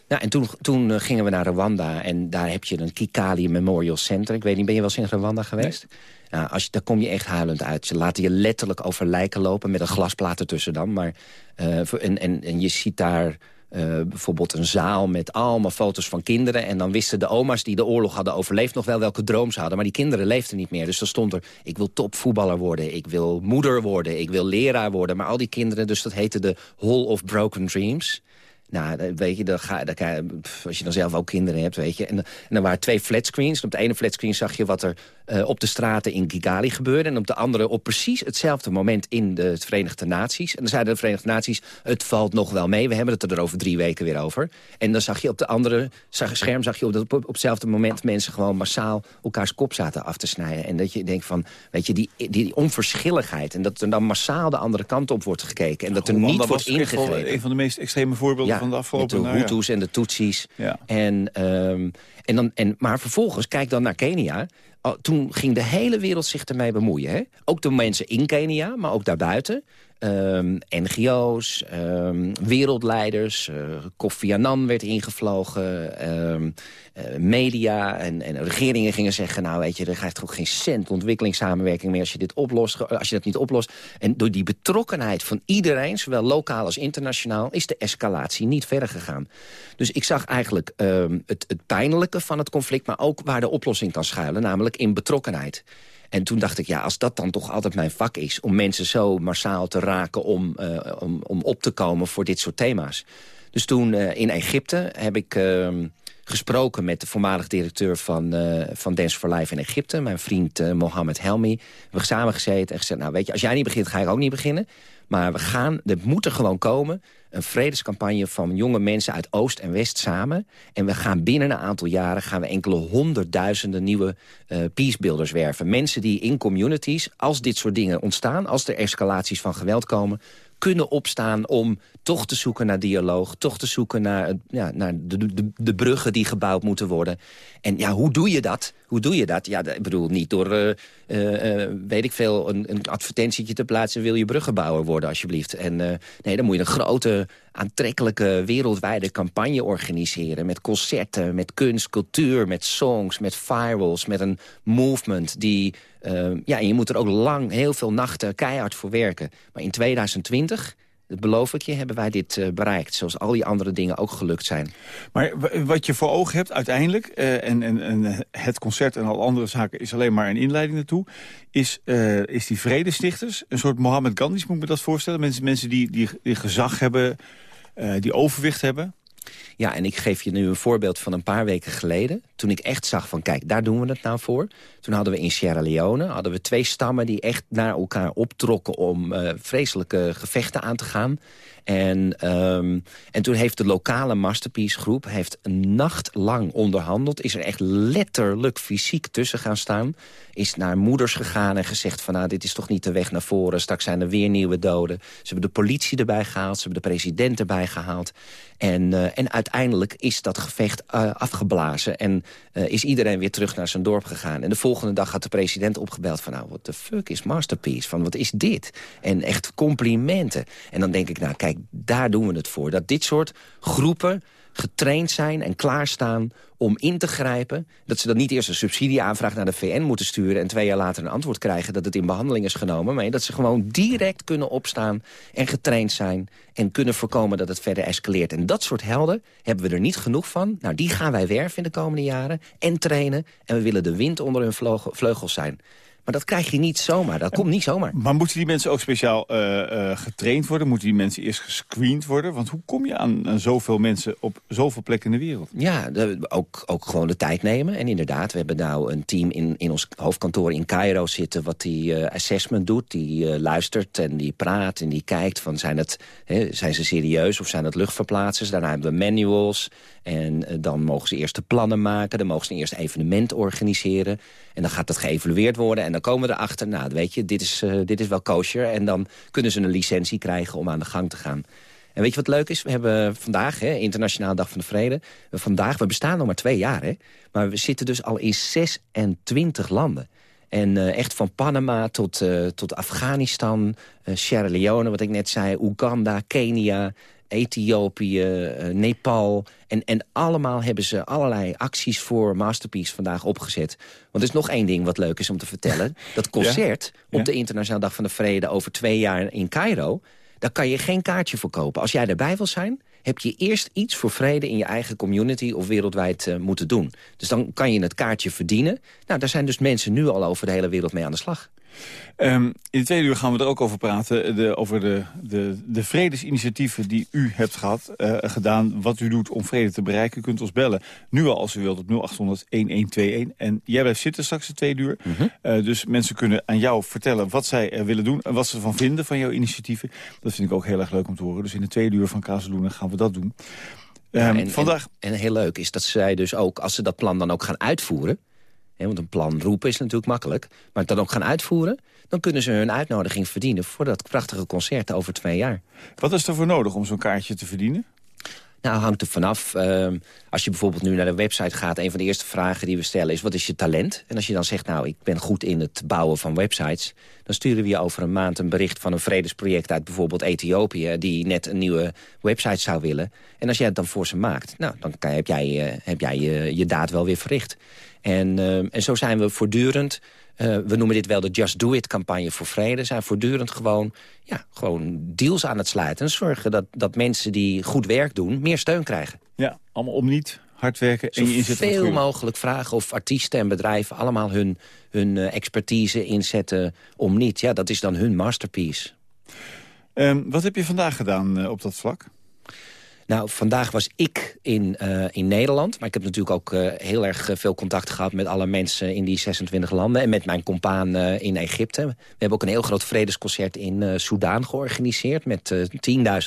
nou, en toen, toen gingen we naar Rwanda en daar heb je een Kikali Memorial Center. Ik weet niet, ben je wel eens in Rwanda geweest? Nee. Nou, als je, daar kom je echt huilend uit. Ze laten je letterlijk over lijken lopen met een glasplaat ertussen dan. Maar, uh, en, en, en je ziet daar uh, bijvoorbeeld een zaal met allemaal foto's van kinderen. En dan wisten de oma's die de oorlog hadden overleefd nog wel welke droom ze hadden. Maar die kinderen leefden niet meer. Dus dan stond er, ik wil topvoetballer worden. Ik wil moeder worden. Ik wil leraar worden. Maar al die kinderen, dus dat heette de Hall of Broken Dreams. Nou, weet je, dan ga, dan als je dan zelf ook kinderen hebt, weet je. En, en dan waren twee flatscreens. En op de ene flatscreen zag je wat er uh, op de straten in Kigali gebeurde. En op de andere op precies hetzelfde moment in de Verenigde Naties. En dan zeiden de Verenigde Naties, het valt nog wel mee. We hebben het er over drie weken weer over. En dan zag je op de andere zag, scherm zag je op, op, op hetzelfde moment mensen gewoon massaal elkaars kop zaten af te snijden. En dat je denkt van, weet je, die, die, onverschilligheid. En dat er dan massaal de andere kant op wordt gekeken. En dat er niet wordt ingegrepen.
Een van de meest extreme voorbeelden van de afgelopen...
Met de Hutus en de Tutsis. Ja. En, um, en dan, en, maar vervolgens, kijk dan naar Kenia toen ging de hele wereld zich ermee bemoeien. Hè? Ook de mensen in Kenia, maar ook daarbuiten. Ehm, NGO's, ehm, wereldleiders, uh, Kofi Annan werd ingevlogen, um, uh, media en, en, regeringen gingen zeggen... nou weet je, er krijgt ook geen cent ontwikkelingssamenwerking meer als je, dit oplost, als je dat niet oplost. En door die betrokkenheid van iedereen, zowel lokaal als internationaal... is de escalatie niet verder gegaan. Dus ik zag eigenlijk het, het pijnlijke van het conflict... maar ook waar de oplossing kan schuilen, namelijk in betrokkenheid. En toen dacht ik, ja, als dat dan toch altijd mijn vak is... om mensen zo massaal te raken om, uh, om, om op te komen voor dit soort thema's. Dus toen uh, in Egypte heb ik uh, gesproken met de voormalig directeur van, uh, van Dance for Life in Egypte. Mijn vriend Mohammed Helmi. We hebben samen gezeten en gezegd, nou weet je, als jij niet begint, ga ik ook niet beginnen. Maar we gaan, er moet er gewoon komen een vredescampagne van jonge mensen uit Oost en West samen. En we gaan binnen een aantal jaren gaan we enkele honderdduizenden nieuwe uh, peacebuilders werven. Mensen die in communities, als dit soort dingen ontstaan... als er escalaties van geweld komen kunnen opstaan om toch te zoeken naar dialoog... toch te zoeken naar, ja, naar de, de, de bruggen die gebouwd moeten worden. En ja, hoe doe je dat? Hoe doe je dat? Ja, ik bedoel, niet door, uh, uh, weet ik veel, een, een advertentietje te plaatsen... wil je bruggenbouwer worden, alsjeblieft. En nee, dan moet je een grote, aantrekkelijke, wereldwijde campagne organiseren... met concerten, met kunst, cultuur, met songs, met firewalls... met een movement die... ja, en je moet er ook lang, heel veel nachten keihard voor werken. Maar in 2020 dat beloof ik je, hebben wij dit uh, bereikt. Zoals al die andere dingen ook gelukt zijn.
Maar wat je voor ogen hebt uiteindelijk... Uh, en, en, en, het concert en al andere zaken is alleen maar een inleiding naartoe... is, uh, is die vredestichters, een soort Mohammed Gandhi's moet ik me dat voorstellen. Mensen, mensen die, die, die gezag hebben, die overwicht hebben.
Ja, en ik geef je nu een voorbeeld van een paar weken geleden. Toen ik echt zag van, kijk, daar doen we het nou voor. Toen hadden we in Sierra Leone hadden we twee stammen die echt naar elkaar optrokken... om uh, vreselijke gevechten aan te gaan. En, um, en toen heeft de lokale Masterpiece groep heeft een onderhandeld. Is er echt letterlijk fysiek tussen gaan staan. Is naar moeders gegaan en gezegd van... nou, dit is toch niet de weg naar voren. Straks zijn er weer nieuwe doden. Ze hebben de politie erbij gehaald. Ze hebben de president erbij gehaald. En, uh, en uiteindelijk is dat gevecht uh, afgeblazen. En uh, is iedereen weer terug naar zijn dorp gegaan. En de volgende dag had de president opgebeld van... nou, what the fuck is Masterpiece? Van, wat is dit? En echt complimenten. En dan denk ik, nou, kijk, daar doen we het voor. Dat dit soort groepen getraind zijn en klaarstaan om in te grijpen. Dat ze dan niet eerst een subsidieaanvraag naar de VN moeten sturen... en twee jaar later een antwoord krijgen dat het in behandeling is genomen. Maar dat ze gewoon direct kunnen opstaan en getraind zijn... en kunnen voorkomen dat het verder escaleert. En dat soort helden hebben we er niet genoeg van. Nou, die gaan wij werven in de komende jaren en trainen. En we willen de wind onder hun vleugels zijn. Maar dat krijg je niet zomaar. Dat komt niet zomaar.
Maar moeten die mensen ook speciaal uh, uh, getraind worden? Moeten die mensen eerst gescreend worden? Want hoe kom je aan, aan zoveel mensen op zoveel plekken in de wereld?
Ja, de, ook, ook gewoon de tijd nemen. En inderdaad, we hebben nou een team in, in ons hoofdkantoor in Cairo zitten... wat die uh, assessment doet, die luistert en die praat en die kijkt... van zijn, het, hè, zijn ze serieus of zijn het luchtverplaatsers? Daarna hebben we manuals en dan mogen ze eerst de plannen maken. Dan mogen ze eerst evenement organiseren. En dan gaat dat geëvalueerd worden. En dan komen we erachter, nou weet je, dit is, uh, dit is wel kosher. En dan kunnen ze een licentie krijgen om aan de gang te gaan. En weet je wat leuk is? We hebben vandaag, hè, Internationale Dag van de Vrede... We vandaag, we bestaan nog maar twee jaar, hè, maar we zitten dus al in 26 landen. En uh, echt van Panama tot, tot Afghanistan, uh, Sierra Leone, wat ik net zei... Oeganda, Kenia, Ethiopië, uh, Nepal. En, en allemaal hebben ze allerlei acties voor Masterpiece vandaag opgezet. Want er is nog één ding wat leuk is om te vertellen. Dat concert op de Internationale Dag van de Vrede over twee jaar in Cairo... daar kan je geen kaartje voor kopen. Als jij erbij wil zijn, heb je eerst iets voor vrede in je eigen community of wereldwijd uh, moeten doen. Dus dan kan je het kaartje verdienen. Nou, daar zijn dus mensen nu al over de hele wereld mee aan de slag.
Ehm, in de tweede uur gaan we er ook over praten. De, over de, de, de vredesinitiatieven die u hebt gehad, uh, gedaan. Wat u doet om vrede te bereiken. U kunt ons bellen. Nu al als u wilt op 0800-1121. En jij blijft zitten straks de tweede uur. uh, dus mensen kunnen aan jou vertellen wat zij uh, willen doen. En wat ze ervan vinden van jouw initiatieven. Dat vind ik ook heel erg leuk om te horen. Dus in de tweede uur van Kazeloenen gaan we dat doen.
Ja, en, vandaag... en, en heel leuk is dat zij dus ook, als ze dat plan dan ook gaan uitvoeren... Want een plan roepen is natuurlijk makkelijk. Maar het dan ook gaan uitvoeren, dan kunnen ze hun uitnodiging verdienen... voor dat prachtige concert over twee jaar.
Wat is er voor nodig om zo'n kaartje te verdienen?
Nou, hangt er vanaf. Uh, als je bijvoorbeeld nu naar de website gaat... een van de eerste vragen die we stellen is... wat is je talent? En als je dan zegt, nou, ik ben goed in het bouwen van websites... dan sturen we je over een maand een bericht van een vredesproject... uit bijvoorbeeld Ethiopië... die net een nieuwe website zou willen. En als jij het dan voor ze maakt... nou, dan kan, heb jij, uh, heb jij je, je daad wel weer verricht. En, uh, en zo zijn we voortdurend... Uh, we noemen dit wel de Just Do It-campagne voor vrede. Zijn voortdurend gewoon, ja, gewoon deals aan het sluiten. En zorgen dat, dat mensen die goed werk doen, meer steun krijgen.
Ja, allemaal om niet hard werken en je inzet
veel mogelijk vragen of artiesten en bedrijven... allemaal hun, hun uh, expertise inzetten om niet. Ja, dat is dan hun masterpiece.
Um, wat heb je vandaag gedaan uh, op dat vlak?
Nou, vandaag was ik in, uh, in Nederland. Maar ik heb natuurlijk ook uh, heel erg veel contact gehad... met alle mensen in die 26 landen. En met mijn compaan in Egypte. We hebben ook een heel groot vredesconcert in uh, Soudaan georganiseerd... met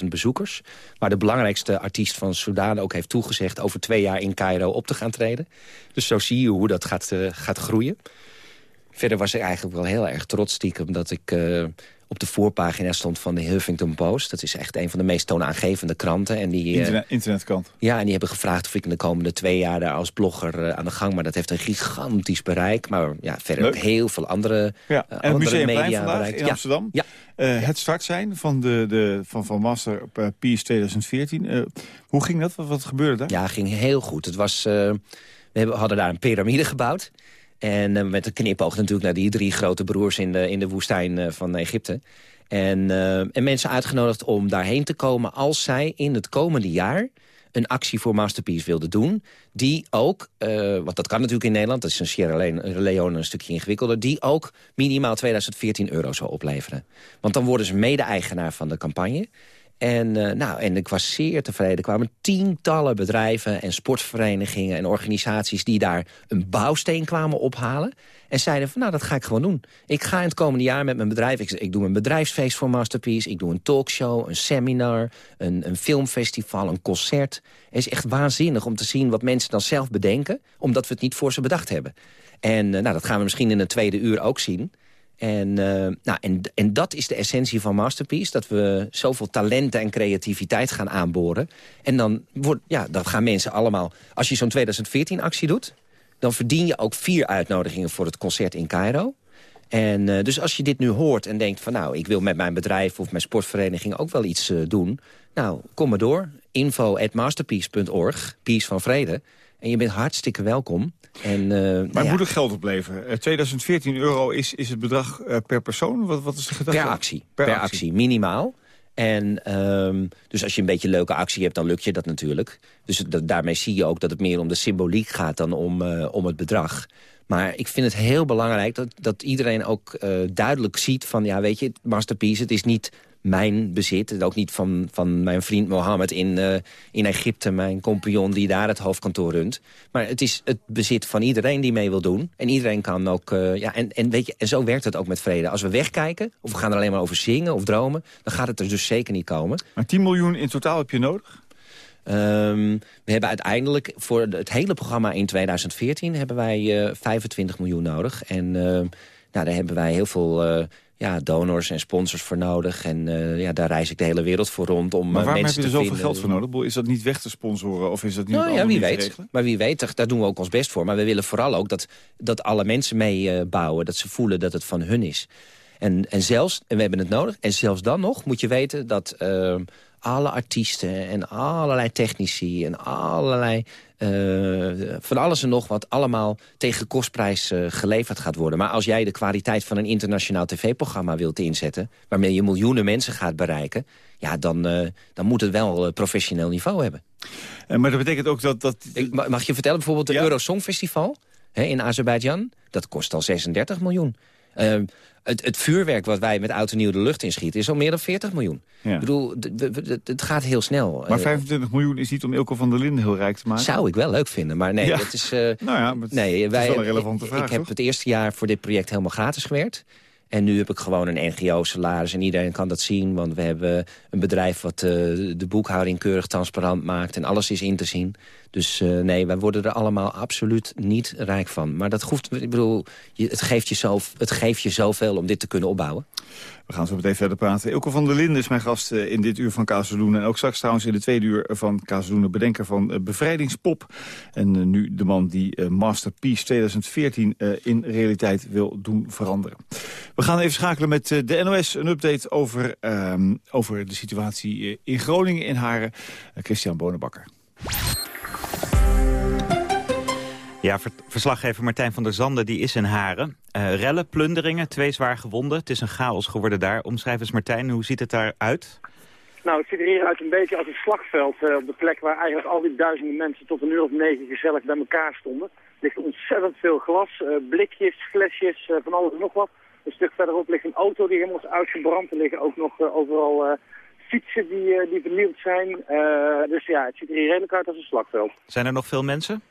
10.000 bezoekers. Waar de belangrijkste artiest van Soudaan ook heeft toegezegd... over twee jaar in Cairo op te gaan treden. Dus zo zie je hoe dat gaat, gaat groeien. Verder was ik eigenlijk wel heel erg trots stiekem... dat ik op de voorpagina stond van de Huffington Post. Dat is echt een van de meest toonaangevende kranten. En die,
eh, Internet, internetkant.
Ja, en die hebben gevraagd of ik in de komende twee jaar daar als blogger uh, aan de gang. Maar dat heeft een gigantisch bereik. Maar ja, verder ook heel veel andere,
ja.
Uh,
en
andere
media vandaag bereikt. in Amsterdam.
Ja.
het start zijn van, de, de, van, van Master Peace 2014. hoe ging dat? Wat, wat, gebeurde daar?
Ja, ging heel goed. Het was, we hebben, hadden daar een piramide gebouwd. En uh, met een knipoog natuurlijk naar die drie grote broers in de, in de woestijn uh, van Egypte. En, uh, en mensen uitgenodigd om daarheen te komen als zij in het komende jaar een actie voor Masterpiece wilden doen. Die ook, want dat kan natuurlijk in Nederland, dat is in Sierra Leone een stukje ingewikkelder... die ook minimaal 2014 euro zou opleveren. Want dan worden ze mede-eigenaar van de campagne. En, uh, nou, en ik was zeer tevreden. Er kwamen tientallen bedrijven en sportverenigingen en organisaties... die daar een bouwsteen kwamen ophalen. En zeiden van, nou, dat ga ik gewoon doen. Ik ga in het komende jaar met mijn bedrijf... Ik, doe een bedrijfsfeest voor Masterpiece. Ik doe een talkshow, een seminar, een, een filmfestival, een concert. Het is echt waanzinnig om te zien wat mensen dan zelf bedenken... omdat we het niet voor ze bedacht hebben. En uh, nou, dat gaan we misschien in een tweede uur ook zien... En, uh, nou, en, en dat is de essentie van Masterpiece. Dat we zoveel talenten en creativiteit gaan aanboren. En dan, wordt, ja, dan gaan mensen allemaal... Als je zo'n 2014-actie doet... dan verdien je ook vier uitnodigingen voor het concert in Cairo. En uh, dus als je dit nu hoort en denkt van... nou, ik wil met mijn bedrijf of mijn sportvereniging ook wel iets uh, doen... nou, kom maar door. Info at masterpiece.org, Peace van Vrede. En je bent hartstikke welkom. En, uh,
maar
ja.
moet er geld opleveren? Uh, 2014 euro is, is het bedrag uh, per persoon? Wat, wat is de gedachte?
Per actie. Per, per actie. actie. minimaal. En um, dus als je een beetje een leuke actie hebt, dan lukt je dat natuurlijk. Dus dat, daarmee zie je ook dat het meer om de symboliek gaat dan om, om het bedrag. Maar ik vind het heel belangrijk dat, dat iedereen ook duidelijk ziet van... ja, weet je, Masterpiece, het is niet mijn bezit. Ook niet van, van mijn vriend Mohammed in, uh, in Egypte, mijn compagnon die daar het hoofdkantoor runt. Maar het is het bezit van iedereen die mee wil doen. En iedereen kan ook, uh, ja, en, en, weet je, en zo werkt het ook met vrede. Als we wegkijken, of we gaan er alleen maar over zingen of dromen, dan gaat het er dus zeker niet komen.
Maar 10 miljoen in totaal heb je nodig?
Um, we hebben uiteindelijk voor het hele programma in 2014 hebben wij uh, 25 miljoen nodig. En uh, nou, daar hebben wij heel veel uh, ja, donors en sponsors voor nodig. En uh, ja, daar reis ik de hele wereld voor rond om
Maar waarom
mensen
heb je er zoveel geld voor nodig? Is dat niet weg te sponsoren of is dat niet
nou, ja, wie weet. Maar wie weet, daar, doen we ook ons best voor. Maar we willen vooral ook dat, dat alle mensen meebouwen. Uh, dat ze voelen dat het van hun is. En, en zelfs, en we hebben het nodig, en zelfs dan nog moet je weten dat uh, alle artiesten en allerlei technici en allerlei uh, van alles en nog wat allemaal tegen kostprijs uh, geleverd gaat worden. Maar als jij de kwaliteit van een internationaal tv-programma wilt inzetten... waarmee je miljoenen mensen gaat bereiken... ja, dan, uh, dan moet het wel een professioneel niveau hebben.
maar dat betekent ook dat... dat...
Ik, mag je vertellen, bijvoorbeeld het ja. Eurosong Festival hè, in Azerbeidzjan... dat kost al 36 miljoen. Het, het, vuurwerk wat wij met auto nieuw de lucht inschieten... is al meer dan 40 miljoen. Ik bedoel, het gaat heel snel.
Maar 25 miljoen is niet om Ilko van der Linden heel rijk te maken?
Zou ik wel leuk vinden, maar nee, dat is... Uh,
nou ja, nee, wij, is wel een relevante vraag,
Ik heb het eerste jaar voor dit project helemaal gratis gewerkt. En nu heb ik gewoon een NGO-salaris en iedereen kan dat zien. Want we hebben een bedrijf wat uh, de boekhouding keurig transparant maakt. En alles is in te zien. Dus uh, nee, wij worden er allemaal absoluut niet rijk van. Maar dat hoeft, ik bedoel, het, geeft je het geeft je zoveel om dit te kunnen opbouwen.
We gaan zo meteen verder praten. Ilko van der Linden is mijn gast uh, in dit uur van Kazeloen. En ook straks trouwens in de tweede uur van Kazeloen... bedenker van uh, Bevrijdingspop. En nu de man die Masterpiece 2014 in realiteit wil doen veranderen. We gaan even schakelen met de NOS. Een update over, ehm, over de situatie in Groningen in Haren. Christian Bonenbakker.
Ja, verslaggever Martijn van der Zanden die is in Haren. Uh, rellen, plunderingen, twee zwaar gewonden. Het is een chaos geworden daar. Omschrijf eens Martijn, hoe ziet het daaruit?
Nou, het ziet er hier uit een beetje als een slagveld. Uh, op de plek waar eigenlijk al die duizenden mensen tot een uur of negen gezellig bij elkaar stonden. Er ligt ontzettend veel glas, uh, blikjes, flesjes, van alles en nog wat. Een stuk verderop ligt een auto die helemaal is uitgebrand. Er liggen ook nog overal fietsen die, die vernield zijn. dus ja, het ziet er hier redelijk uit als een slagveld.
Zijn er nog veel mensen?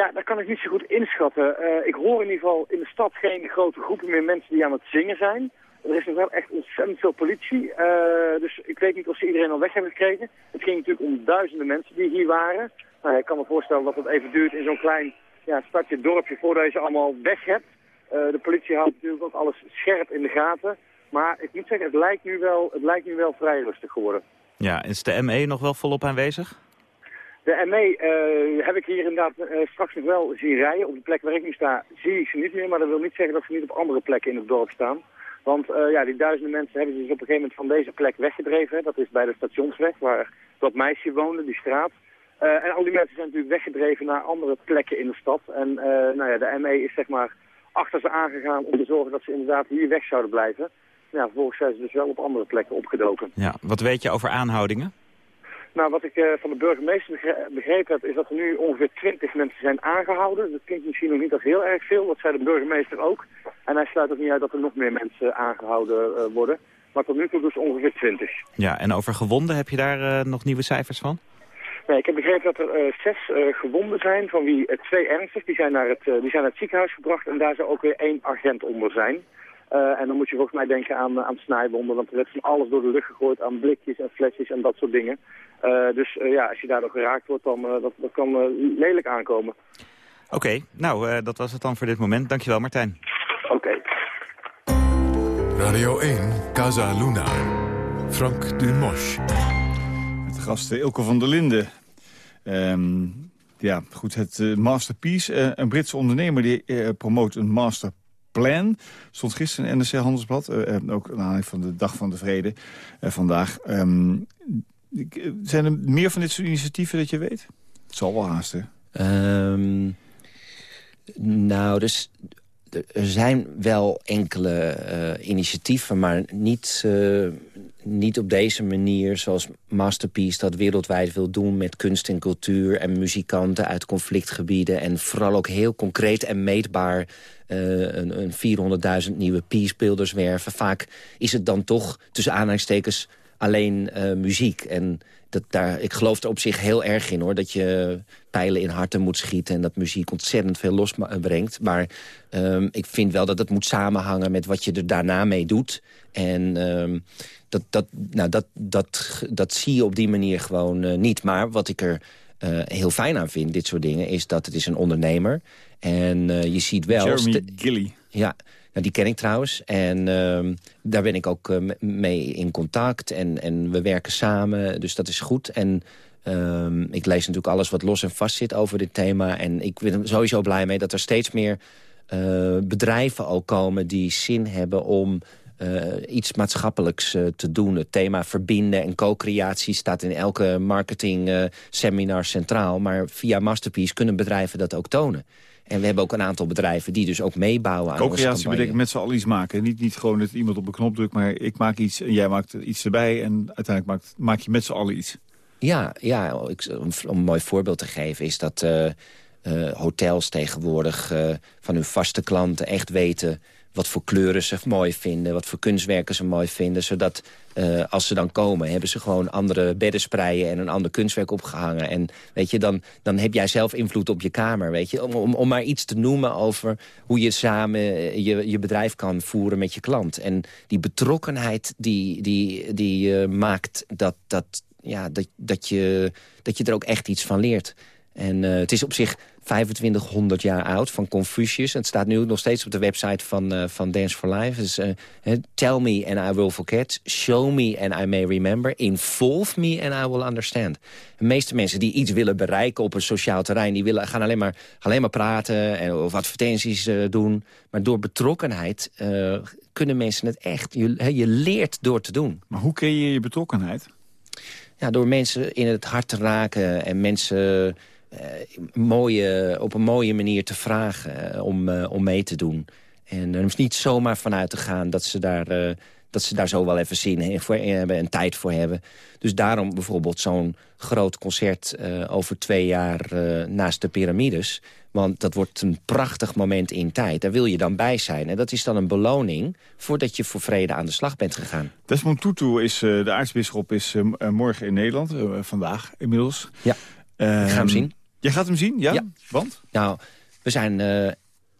Ja, dat kan ik niet zo goed inschatten. Uh, ik hoor in ieder geval in de stad geen grote groepen meer mensen die aan het zingen zijn. Er is nog wel echt ontzettend veel politie. Uh, dus ik weet niet of ze iedereen al weg hebben gekregen. Het ging natuurlijk om duizenden mensen die hier waren. Nou, ik kan me voorstellen dat het even duurt in zo'n klein ja, stadje, dorpje, voordat je ze allemaal weg hebt. Uh, de politie houdt natuurlijk ook alles scherp in de gaten. Maar ik moet zeggen, het lijkt nu wel, het lijkt nu wel vrij rustig geworden.
Ja, is de ME nog wel volop aanwezig?
De ME uh, heb ik hier inderdaad uh, straks nog wel zien rijden. Op de plek waar ik nu sta zie ik ze niet meer, maar dat wil niet zeggen dat ze niet op andere plekken in het dorp staan. Want uh, ja, die duizenden mensen hebben ze dus op een gegeven moment van deze plek weggedreven. Dat is bij de stationsweg, waar dat meisje woonde, die straat. en al die mensen zijn natuurlijk weggedreven naar andere plekken in de stad. En nou ja, de ME is zeg maar achter ze aangegaan om te zorgen dat ze inderdaad hier weg zouden blijven. Ja, vervolgens zijn ze dus wel op andere plekken opgedoken.
Ja, wat weet je over aanhoudingen?
Nou, wat ik uh, van de burgemeester begrepen heb, is dat er nu ongeveer 20 mensen zijn aangehouden. Dat klinkt misschien nog niet als heel erg veel, dat zei de burgemeester ook. En hij sluit ook niet uit dat er nog meer mensen aangehouden uh, worden. Maar tot nu toe dus ongeveer 20.
Ja, en over gewonden, heb je daar uh, nog nieuwe cijfers van?
Nee, ik heb begrepen dat er zes gewonden zijn, van wie twee ernstig. Die zijn, naar het, die zijn naar het ziekenhuis gebracht en daar zou ook weer één agent onder zijn. Uh, en dan moet je volgens mij denken aan, aan snijwonden, want er werd van alles door de lucht gegooid aan blikjes en flesjes en dat soort dingen. Uh, dus uh, ja, als je daardoor geraakt wordt, dan dat, dat kan lelijk aankomen.
Oké, okay, nou, dat was het dan voor dit moment. Dankjewel, Martijn.
Oké. Okay.
Radio 1, Casa Luna. Frank Dumosch.
Met de gasten Ilko van der Linden. Um, ja, goed, het Masterpiece. een Britse ondernemer die promoot een master Plan. Stond gisteren in NRC Handelsblad. Uh, ook aan aanleiding van de Dag van de Vrede uh, vandaag. Um, zijn er meer van dit soort initiatieven dat je weet? Het zal wel haasten.
Um, nou, dus er zijn wel enkele uh, initiatieven, maar niet, uh, niet op deze manier... zoals Masterpiece dat wereldwijd wil doen met kunst en cultuur... en muzikanten uit conflictgebieden. En vooral ook heel concreet en meetbaar uh, een, een 400.000 nieuwe peacebuilders werven. Vaak is het dan toch, tussen aanhalingstekens, alleen muziek. En dat daar, ik geloof er op zich heel erg in, hoor. Dat je pijlen in harten moet schieten... en dat muziek ontzettend veel losbrengt. Maar um, ik vind wel dat het moet samenhangen met wat je er daarna mee doet. En um, dat, dat, nou, dat, dat, dat zie je op die manier gewoon uh, niet. Maar wat ik er uh, heel fijn aan vind, dit soort dingen... is dat het is een ondernemer. En uh, je ziet wel...
Jeremy Gilly.
Ja, die ken ik trouwens. En uh, daar ben ik ook uh, mee in contact. En, en we werken samen, dus dat is goed. En uh, ik lees natuurlijk alles wat los en vast zit over dit thema. En ik ben sowieso blij mee dat er steeds meer uh, bedrijven ook komen... die zin hebben om uh, iets maatschappelijks te doen. Het thema verbinden en co-creatie staat in elke marketing seminar centraal. Maar via Masterpiece kunnen bedrijven dat ook tonen. En we hebben ook een aantal bedrijven die dus ook meebouwen aan
Co-creatie betekent met z'n allen iets maken. Niet, niet gewoon dat iemand op een knop drukt, maar ik maak iets en jij maakt iets erbij. En uiteindelijk maakt, maak je met z'n allen iets.
Ja, ja ik, om, om, een mooi voorbeeld te geven is dat uh, uh, hotels tegenwoordig uh, van hun vaste klanten echt weten wat voor kleuren ze mooi vinden... wat voor kunstwerken ze mooi vinden. Zodat uh, als ze dan komen, hebben ze gewoon andere beddenspreien... en een ander kunstwerk opgehangen. En weet je, dan, dan heb jij zelf invloed op je kamer. Weet je? Om, om, om maar iets te noemen over hoe je samen je, je bedrijf kan voeren met je klant. En die betrokkenheid die, die, die uh, maakt dat, dat, ja, dat, dat, je, dat je er ook echt iets van leert. En het is op zich 2500 jaar oud, van Confucius. Het staat nu nog steeds op de website van, uh, van Dance for Life. Dus, uh, tell me and I will forget. Show me and I may remember. Involve me and I will understand. De meeste mensen die iets willen bereiken op een sociaal terrein... die willen, gaan alleen maar, alleen maar praten en, of advertenties uh, doen. Maar door betrokkenheid kunnen mensen het echt... Je, je leert door te doen.
Maar hoe creëer je betrokkenheid?
Ja, door mensen in het hart te raken en mensen mooie, op een mooie manier te vragen uh, om, uh, om mee te doen. En er is niet zomaar vanuit te gaan dat ze daar, dat ze daar zo wel even zin in voor hebben en tijd voor hebben. Dus daarom bijvoorbeeld zo'n groot concert over twee jaar naast de piramides. Want dat wordt een prachtig moment in tijd. Daar wil je dan bij zijn. En dat is dan een beloning voordat je voor vrede aan de slag bent gegaan.
Desmond Tutu, is, de aartsbisschop, is morgen in Nederland. vandaag inmiddels.
Ja, ik ga hem
Ehm,
zien.
Jij gaat hem zien, ja?
Ja.
Want?
Nou, we zijn, eh,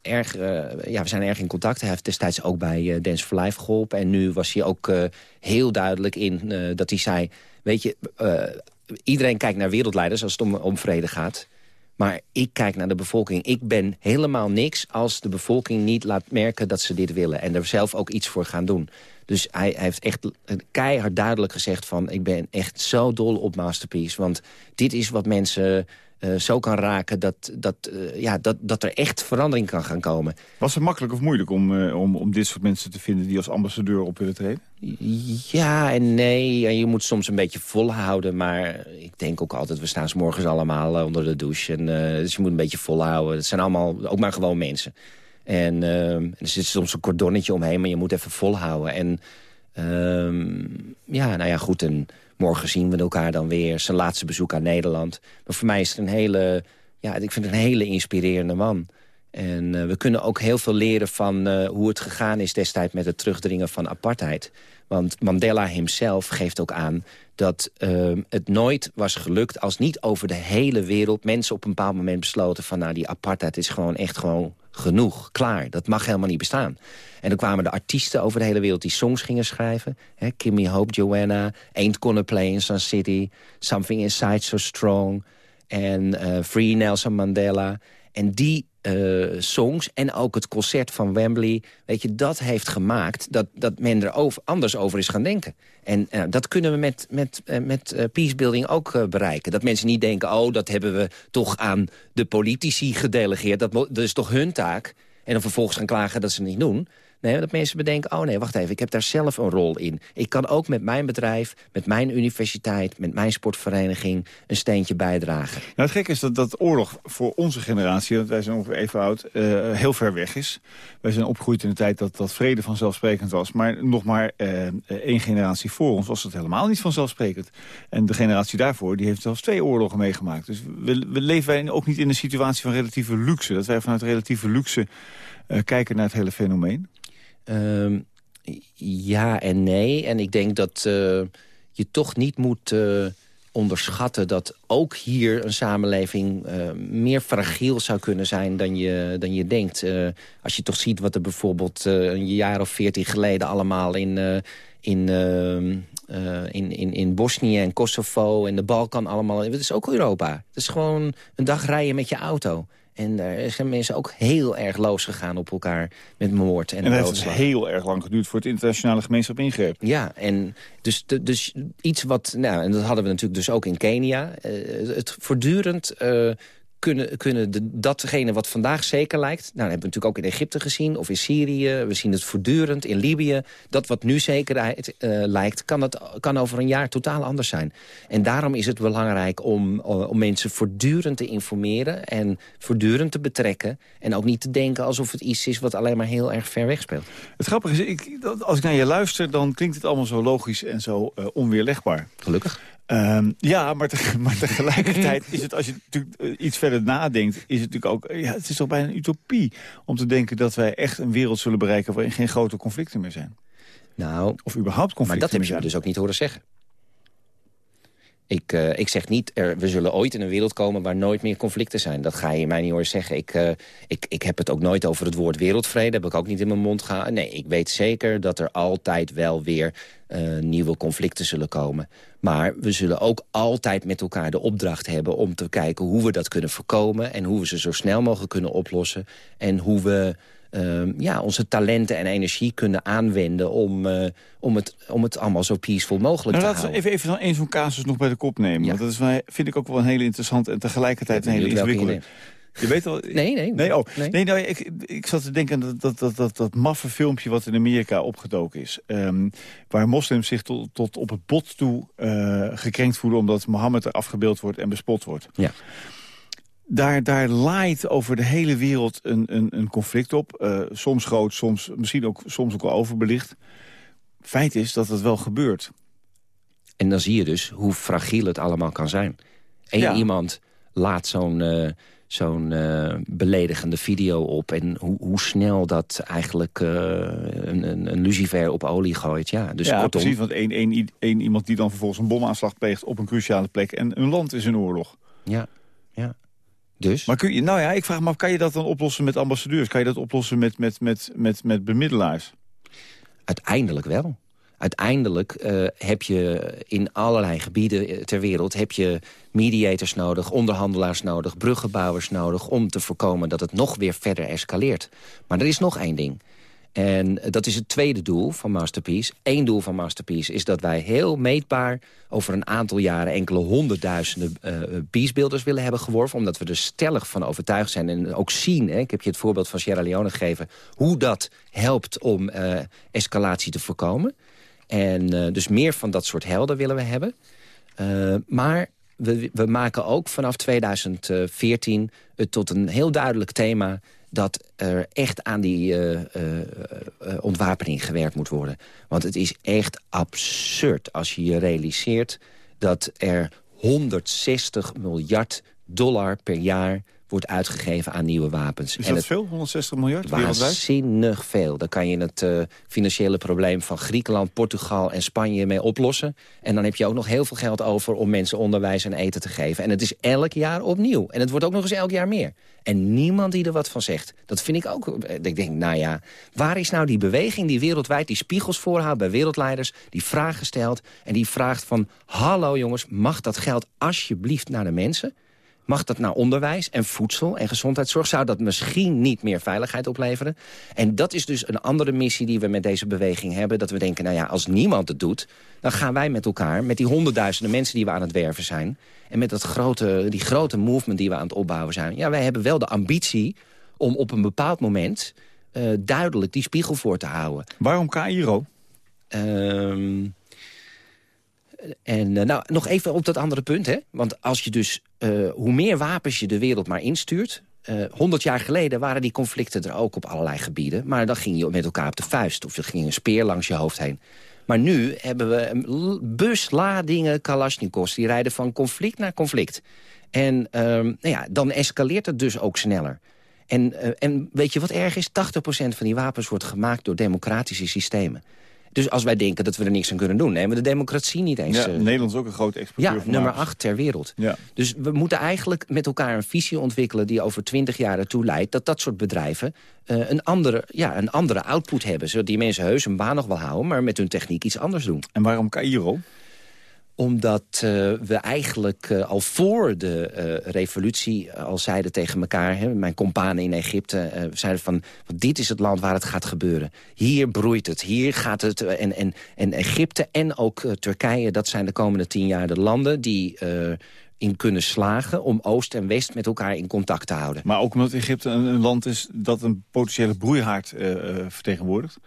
erg, eh, ja, we zijn erg in contact. Hij heeft destijds ook bij eh, Dance for Life geholpen. En nu was hij ook heel duidelijk in dat hij zei... weet je, iedereen kijkt naar wereldleiders als het om, om vrede gaat. Maar ik kijk naar de bevolking. Ik ben helemaal niks als de bevolking niet laat merken dat ze dit willen. En er zelf ook iets voor gaan doen. Dus hij, hij heeft echt keihard duidelijk gezegd van... ik ben echt zo dol op Masterpiece. Want dit is wat mensen uh, zo kan raken dat, dat, uh, ja, dat, dat er echt verandering kan gaan komen.
Was het makkelijk of moeilijk om, uh, om, om dit soort mensen te vinden... die als ambassadeur op willen treden?
Ja en nee. Je moet soms een beetje volhouden. Maar ik denk ook altijd, we staan s morgens allemaal onder de douche. En, dus je moet een beetje volhouden. Het zijn allemaal ook maar gewoon mensen. En er zit soms een cordonnetje omheen, maar je moet even volhouden. En ja, nou ja, goed... En, Morgen zien we elkaar dan weer. Zijn laatste bezoek aan Nederland. Maar voor mij is het een hele... Ja, ik vind het een hele inspirerende man. En uh, we kunnen ook heel veel leren van uh, hoe het gegaan is destijds... met het terugdringen van apartheid. Want Mandela hemzelf geeft ook aan dat uh, het nooit was gelukt... als niet over de hele wereld mensen op een bepaald moment besloten... van nou, die apartheid is gewoon echt gewoon genoeg, klaar. Dat mag helemaal niet bestaan. En dan kwamen de artiesten over de hele wereld die songs gingen schrijven. Hè, Kimmy Hope, Joanna, Ain't Gonna Play in Sun City... Something Inside So Strong en uh, Free Nelson Mandela. En die uh, songs en ook het concert van Wembley... weet je, dat heeft gemaakt dat, dat men er over, anders over is gaan denken. En uh, dat kunnen we met, met, uh, met peacebuilding ook bereiken. Dat mensen niet denken, oh, dat hebben we toch aan de politici gedelegeerd. Dat, dat is toch hun taak? En dan vervolgens gaan klagen dat ze het niet doen. Nee, dat mensen bedenken, oh nee, wacht even, ik heb daar zelf een rol in. Ik kan ook met mijn bedrijf, met mijn universiteit, met mijn sportvereniging een steentje bijdragen.
Nou, het gekke is dat, dat oorlog voor onze generatie, want wij zijn ongeveer even oud, uh, heel ver weg is. Wij zijn opgegroeid in de tijd dat, dat vrede vanzelfsprekend was. Maar nog maar uh, één generatie voor ons was het helemaal niet vanzelfsprekend. En de generatie daarvoor, die heeft zelfs twee oorlogen meegemaakt. Dus we, we leven wij ook niet in een situatie van relatieve luxe. Dat wij vanuit relatieve luxe uh, kijken naar het hele fenomeen.
Um, ja en nee. En ik denk dat uh, je toch niet moet uh, onderschatten... dat ook hier een samenleving uh, meer fragiel zou kunnen zijn dan je, dan je denkt. als je toch ziet wat er bijvoorbeeld een jaar of veertien geleden... allemaal in, in, in, in, in Bosnië en Kosovo en de Balkan allemaal... Het is ook Europa. Het is gewoon een dag rijden met je auto. En daar zijn mensen ook heel erg losgegaan op elkaar met moord en
En het heeft heel erg lang geduurd voor het internationale gemeenschap ingreep.
Ja, en dus, dus iets wat... Nou, en dat hadden we natuurlijk dus ook in Kenia. Uh, het voortdurend... Uh, kunnen, kunnen de, datgene wat vandaag zeker lijkt... Nou, dat hebben we natuurlijk ook in Egypte gezien of in Syrië. We zien het voortdurend in Libië. Dat wat nu zekerheid uh, lijkt, kan, het, kan over een jaar totaal anders zijn. En daarom is het belangrijk om, om mensen voortdurend te informeren... en voortdurend te betrekken. En ook niet te denken alsof het iets is wat alleen maar heel erg ver weg speelt.
Het grappige is, ik, als ik naar je luister... dan klinkt het allemaal zo logisch en zo uh, onweerlegbaar.
Gelukkig.
Ehm, ja, maar, maar tegelijkertijd is het, als je natuurlijk eh, iets verder nadenkt... is het natuurlijk ook, ja, het is toch bijna een utopie om te denken dat wij echt een wereld zullen bereiken... waarin geen grote conflicten meer zijn.
Nou,
of überhaupt conflicten
Maar dat hebben je dus ook niet horen zeggen. Ik, uh, ik zeg niet, er, we zullen ooit in een wereld komen waar nooit meer conflicten zijn. Dat ga je mij niet horen zeggen. Ik, uh, ik, ik heb het ook nooit over het woord wereldvrede. heb ik ook niet in mijn mond gehaald. Nee, ik weet zeker dat er altijd wel weer uh, nieuwe conflicten zullen komen. Maar we zullen ook altijd met elkaar de opdracht hebben... om te kijken hoe we dat kunnen voorkomen... en hoe we ze zo snel mogelijk kunnen oplossen. En hoe we uh, ja, onze talenten en energie kunnen aanwenden... om, uh, om, het, om het allemaal zo peaceful mogelijk
nou,
te houden.
Laten we even, even een zo'n casus nog bij de kop nemen. Ja. Want dat is, vind ik ook wel een hele interessante en tegelijkertijd een hele ingewikkelde... Je weet wel...
Nee, nee.
Nee, oh. nee. nee nou, ik, ik zat te denken aan dat, dat, dat, dat, dat maffe filmpje wat in Amerika opgedoken is. Um, waar moslims zich tot, tot op het bot toe uh, gekrenkt voelen... omdat Mohammed er afgebeeld wordt en bespot wordt.
Ja
daar, daar laait over de hele wereld een, een, een conflict op. Uh, soms groot, soms, misschien ook, soms ook wel overbelicht. Feit is dat het wel gebeurt.
En dan zie je dus hoe fragiel het allemaal kan zijn. Eén ja. iemand laat zo'n uh, zo'n uh, beledigende video op... en hoe, hoe snel dat eigenlijk een, een, een, lucifer op olie gooit. Ja, dus
ja
kortom...
precies, want één, één, één iemand die dan vervolgens een bomaanslag pleegt... op een cruciale plek en een land is in oorlog.
Ja. Dus?
Maar kun je, nou ja, ik vraag me af, kan je dat dan oplossen met ambassadeurs? Kan je dat oplossen met, met, met, met, met bemiddelaars?
Uiteindelijk wel. Uiteindelijk uh, heb je in allerlei gebieden ter wereld... heb je mediators nodig, onderhandelaars nodig, bruggenbouwers nodig... om te voorkomen dat het nog weer verder escaleert. Maar er is nog één ding. En dat is het tweede doel van Masterpiece. Eén doel van Masterpiece is dat wij heel meetbaar... over een aantal jaren enkele honderdduizenden uh, peacebuilders willen hebben geworven. Omdat we er stellig van overtuigd zijn en ook zien... Hè, ik heb je het voorbeeld van Sierra Leone gegeven... hoe dat helpt om escalatie te voorkomen. En dus meer van dat soort helden willen we hebben. maar we, we maken ook vanaf 2014 het tot een heel duidelijk thema dat er echt aan die uh, uh, uh, ontwapening gewerkt moet worden. Want het is echt absurd als je je realiseert... dat er 160 miljard dollar per jaar wordt uitgegeven aan nieuwe wapens.
Is dat
het,
veel, 160 miljard
Waanzinnig veel. Dan kan je het uh, financiële probleem van Griekenland, Portugal en Spanje mee oplossen. En dan heb je ook nog heel veel geld over om mensen onderwijs en eten te geven. En het is elk jaar opnieuw. En het wordt ook nog eens elk jaar meer. En niemand die er wat van zegt. Dat vind ik ook. Ik denk, nou ja, waar is nou die beweging die wereldwijd die spiegels voorhoudt bij wereldleiders, die vragen stelt en die vraagt van, hallo jongens, mag dat geld alsjeblieft naar de mensen? Mag dat naar onderwijs en voedsel en gezondheidszorg? Zou dat misschien niet meer veiligheid opleveren? En dat is dus een andere missie die we met deze beweging hebben. Dat we denken, nou ja, als niemand het doet... dan gaan wij met elkaar, met die honderdduizenden mensen die we aan het werven zijn... en met dat grote, die grote movement die we aan het opbouwen zijn... ja, wij hebben wel de ambitie om op een bepaald moment... Uh, duidelijk die spiegel voor te houden.
Waarom Cairo?
Um, en uh, nou, nog even op dat andere punt. Hè? Want als je dus, uh, hoe meer wapens je de wereld maar instuurt... Honderd uh, jaar geleden waren die conflicten er ook op allerlei gebieden. Maar dan ging je met elkaar op de vuist. Of er ging een speer langs je hoofd heen. Maar nu hebben we busladingen Kalashnikovs. Die rijden van conflict naar conflict. En um, nou ja, dan escaleert het dus ook sneller. En, en weet je wat erg is? 80% van die wapens wordt gemaakt door democratische systemen. Dus als wij denken dat we er niks aan kunnen doen... nemen we de democratie niet eens...
Ja, Nederland is ook een grote exporteur
Ja, nummer
wapens.
8 ter wereld.
Ja.
Dus we moeten eigenlijk met elkaar een visie ontwikkelen... die over twintig jaar ertoe leidt dat dat soort bedrijven... Uh, een, andere, ja, een andere output hebben. Zodat die mensen heus een baan nog wel houden... maar met hun techniek iets anders doen.
En waarom Cairo?
Omdat uh, we eigenlijk uh, al voor de uh, revolutie al zeiden tegen elkaar... Hè, mijn companen in Egypte zeiden van... dit is het land waar het gaat gebeuren. Hier broeit het, hier gaat het... en, en, en Egypte en ook Turkije, dat zijn de komende tien jaar de landen... die in kunnen slagen... om Oost en West met elkaar in contact te houden.
Maar ook omdat Egypte een, een land is dat een potentiële broeihaard uh, vertegenwoordigt?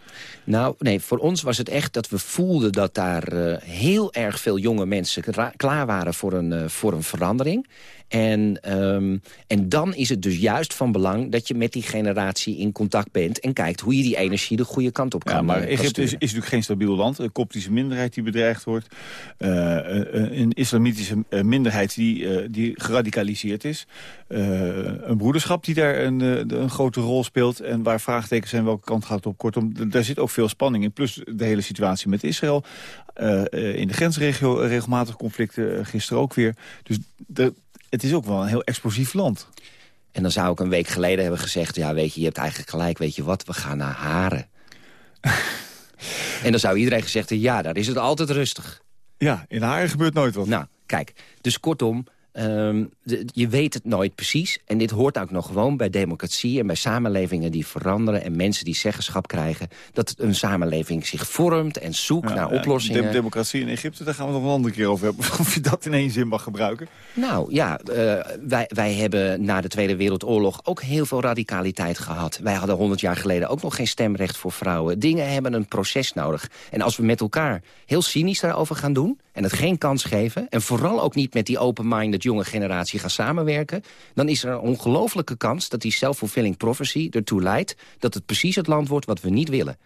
Nou, nee, voor ons was het echt dat we voelden dat daar uh, heel erg veel jonge mensen... klaar waren voor een, uh, voor een verandering. En, um, en dan is het dus juist van belang dat je met die generatie in contact bent... en kijkt hoe je die energie de goede kant op kan Ja,
maar Egypte is, is, natuurlijk geen stabiel land. Een koptische minderheid die bedreigd wordt. Uh, een islamitische minderheid die, die geradicaliseerd is. een broederschap die daar een, een grote rol speelt... en waar vraagtekens zijn welke kant gaat het op. Kortom, daar zit ook veel spanning in. Plus de hele situatie met Israël. in de grensregio regelmatig conflicten, gisteren ook weer. Dus de, het is ook wel een heel explosief land.
En dan zou ik een week geleden hebben gezegd... ja, weet je, je hebt eigenlijk gelijk, weet je wat, we gaan naar Haren. en dan zou iedereen gezegd hebben, ja, daar is het altijd rustig.
Ja, in Haren gebeurt nooit wat.
Nou, kijk, dus kortom, Um, je weet het nooit precies. En dit hoort ook nog gewoon bij democratie en bij samenlevingen die veranderen... en mensen die zeggenschap krijgen. Dat een samenleving zich vormt en zoekt naar oplossingen.
De democratie in Egypte, daar gaan we nog een andere keer over hebben. Of je dat in één zin mag gebruiken.
Nou ja, uh, wij, wij hebben na de Tweede Wereldoorlog ook heel veel radicaliteit gehad. Wij hadden honderd jaar geleden ook nog geen stemrecht voor vrouwen. Dingen hebben een proces nodig. En als we met elkaar heel cynisch daarover gaan doen... en het geen kans geven... en vooral ook niet met die open-minded jonge generatie gaan samenwerken... dan is er een ongelofelijke kans dat die self-fulfilling prophecy ertoe leidt... dat het precies het land wordt wat we niet willen.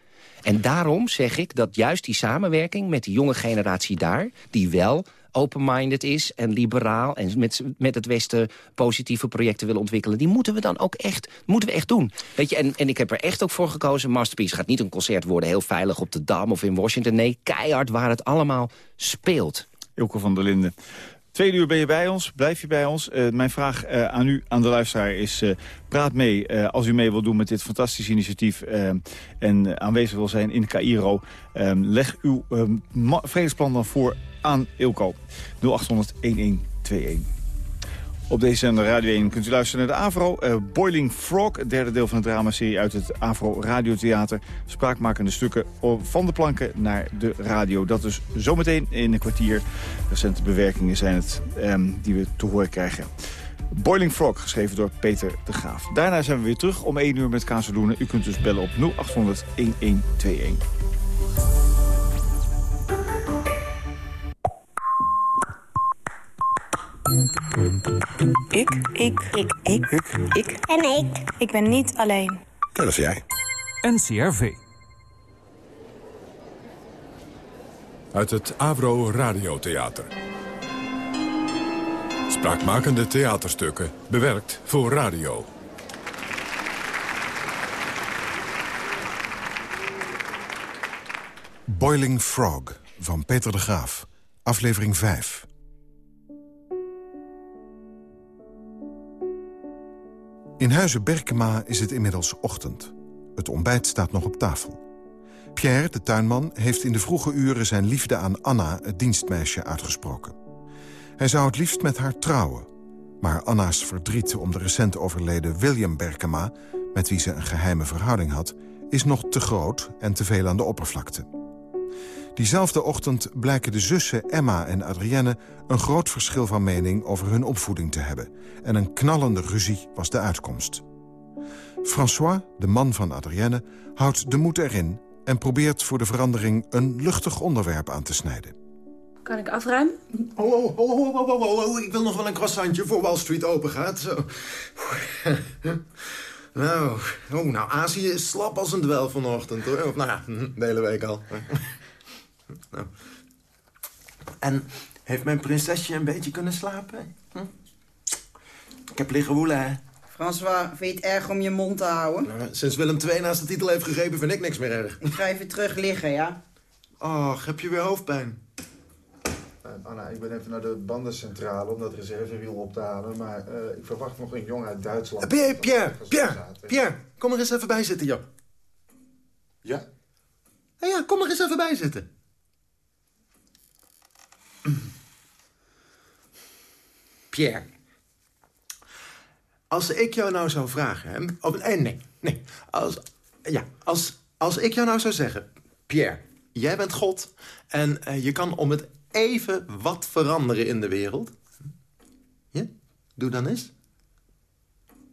En daarom zeg ik dat juist die samenwerking met die jonge generatie daar... die wel open-minded is en liberaal... en met, met het Westen positieve projecten willen ontwikkelen... die moeten we dan ook echt, moeten we echt doen. Weet je, en, en ik heb er echt ook voor gekozen... Masterpiece gaat niet een concert worden heel veilig op de Dam of in Washington. Nee, keihard waar het allemaal speelt.
Ilke van der Linden. Twee uur ben je bij ons, blijf je bij ons. Uh, mijn vraag uh, aan u, aan de luisteraar, is... Uh, praat mee als u mee wilt doen met dit fantastische initiatief... en aanwezig wil zijn in Cairo. leg uw vredesplan dan voor aan Ilko. 0800 1121. Op deze Radio 1 kunt u luisteren naar de AVRO. Uh, Boiling Frog, het derde deel van de dramaserie uit het AVRO Radiotheater. Spraakmakende stukken van de planken naar de radio. Dat is zometeen in een kwartier. Recente bewerkingen zijn het um, die we te horen krijgen. Boiling Frog, geschreven door Peter de Graaf. Daarna zijn we weer terug om 1 uur met Kazeloenen. U kunt dus bellen op 0800 1121.
Ik. Ik. Ik. Ik. Ik.
En ik.
Ik ben niet alleen.
Dat is jij.
NCRV. Uit het Avro Radiotheater. Spraakmakende theaterstukken, bewerkt voor radio.
Boiling Frog van Peter de Graaf. Aflevering 5. In Huizen Berkema is het inmiddels ochtend. Het ontbijt staat nog op tafel. Pierre, de tuinman, heeft in de vroege uren zijn liefde aan Anna, het dienstmeisje, uitgesproken. Hij zou het liefst met haar trouwen. Maar Anna's verdriet om de recent overleden William Berkema... met wie ze een geheime verhouding had... is nog te groot en te veel aan de oppervlakte. Diezelfde ochtend blijken de zussen Emma en Adrienne... een groot verschil van mening over hun opvoeding te hebben. En een knallende ruzie was de uitkomst. François, de man van Adrienne, houdt de moed erin... en probeert voor de verandering een luchtig onderwerp aan te snijden.
Kan ik afruimen?
Oh, oh, oh, oh, oh, oh, ik wil nog wel een croissantje voor Wall Street open gaat. Zo. nou, oh, nou, Azië is slap als een dwel vanochtend, hoor. Of nou ja, de hele week al. Nou. En heeft mijn prinsesje een beetje kunnen slapen? Hm? Ik heb liggen woelen, hè?
François, vind je het erg om je mond te houden?
Nou, sinds Willem II naast de titel heeft gegeven, vind ik niks meer erg.
Ik ga even terug liggen, ja?
Och, heb je weer hoofdpijn?
Uh, Anna, ik ben even naar de bandencentrale om dat reservewiel op te halen. Maar uh, ik verwacht nog een jongen uit Duitsland.
Pierre, Pierre, Pierre, Pierre, kom er eens even bij zitten, joh.
Ja?
Ja, ja, kom er eens even bij zitten. Pierre. Als ik jou nou zou vragen... Hè, of, nee, nee, nee. Als, ja, als, als ik jou nou zou zeggen... Pierre, jij bent God... en uh, je kan om het even wat veranderen in de wereld... Ja? Doe dan eens.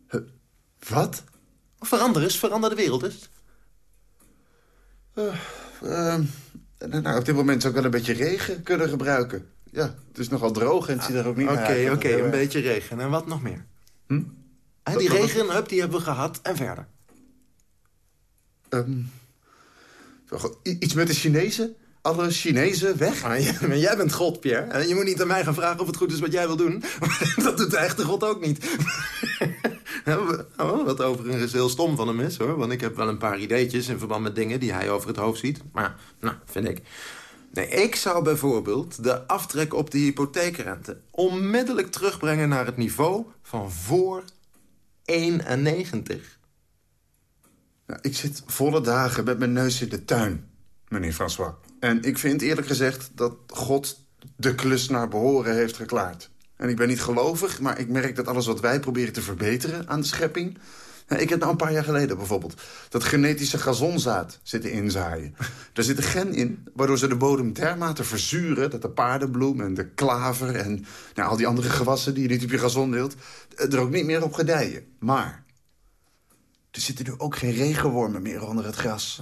Huh, wat? Verander eens, verander de wereld eens.
Uh, uh, nou, op dit moment zou ik wel een beetje regen kunnen gebruiken. Ja, het is nogal droog en het ziet er ook niet
Oké,
naar uit.
oké,
eh,
een beetje regen. En wat nog meer?
Hm?
En die
Wat- wat-
regen, hup, die hebben we gehad. En verder.
ehm, iets met de Chinezen? Alle Chinezen weg?
Maar jij, maar jij bent God, Pierre. En je moet niet aan mij gaan vragen of het goed is wat jij wil doen. dat doet de echte God ook niet. oh, wat overigens heel stom van hem is, hoor. Want ik heb wel een paar ideetjes in verband met dingen die hij over het hoofd ziet. Maar, nou, vind ik. Nee, ik zou bijvoorbeeld de aftrek op de hypotheekrente... onmiddellijk terugbrengen naar het niveau van voor 91.
Nou, ik zit volle dagen met mijn neus in de tuin, meneer François. En ik vind eerlijk gezegd dat God de klus naar behoren heeft geklaard. En ik ben niet gelovig, maar ik merk dat alles wat wij proberen te verbeteren aan de schepping... Nou, ik heb nou een paar jaar geleden bijvoorbeeld dat genetische gazonzaad zitten inzaaien. Daar zit een gen in, waardoor ze de bodem dermate verzuren... dat de paardenbloem en de klaver en nou, al die andere gewassen die je niet op je gazon wilt... er ook niet meer op gedijen. Maar er zitten nu ook geen regenwormen meer onder het gras.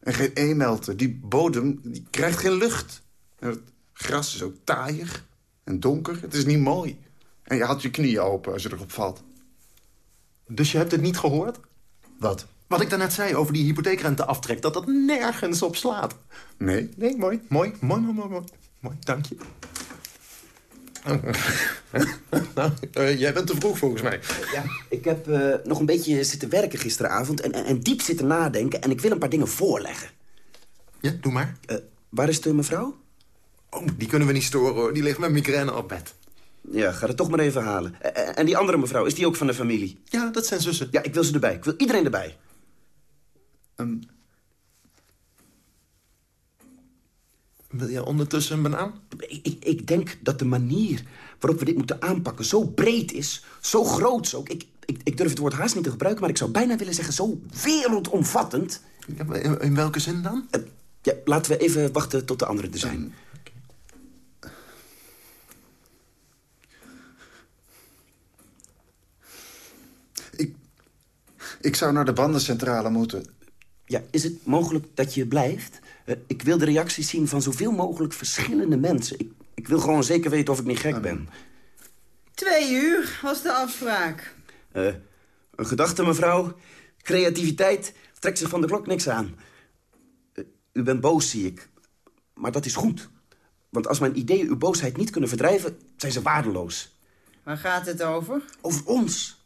En geen eemelten. Die bodem die krijgt geen lucht. En het gras is ook taaiig en donker. Het is niet mooi. En je haalt je knieën open als je erop valt.
Dus je hebt het niet gehoord?
Wat?
Wat ik daarnet zei over die hypotheekrenteaftrek, dat dat nergens op slaat.
Nee?
Nee, mooi, mooi, mooi, mooi, mooi, mooi. Mooi, dank je. nou, eh, jij bent te vroeg volgens mij.
Ja, ik heb eh, nog een beetje zitten werken gisteravond en, en, en diep zitten nadenken... en ik wil een paar dingen voorleggen.
Ja, doe maar.
Eh, waar is de mevrouw?
Oh, die kunnen we niet storen hoor. Die ligt met migraine op bed.
Ja, ga het toch maar even halen. Eh, eh, en die andere mevrouw, is die ook van de familie?
Ja, dat zijn zussen.
Ja, ik wil ze erbij. Ik wil iedereen erbij.
Ehm,
Wil je ondertussen een banaan?
Ik, ik, ik denk dat de manier waarop we dit moeten aanpakken zo breed is, zo groot ook. Ik, ik, ik durf het woord haast niet te gebruiken, maar ik zou bijna willen zeggen zo wereldomvattend.
Ja, in, welke zin dan?
Eh, ja, laten we even wachten tot de anderen er zijn.
Ik zou naar de bandencentrale moeten.
Ja, is het mogelijk dat je blijft? Eh, ik wil de reacties zien van zoveel mogelijk verschillende mensen. Ik, ik wil gewoon zeker weten of ik niet gek ben.
Twee uur was de afspraak.
Eh, een gedachte, mevrouw. Creativiteit trekt zich van de klok niks aan. Eh, u bent boos, zie ik. Maar dat is goed. Want als mijn ideeën uw boosheid niet kunnen verdrijven... zijn ze waardeloos.
Waar gaat het over?
Over ons.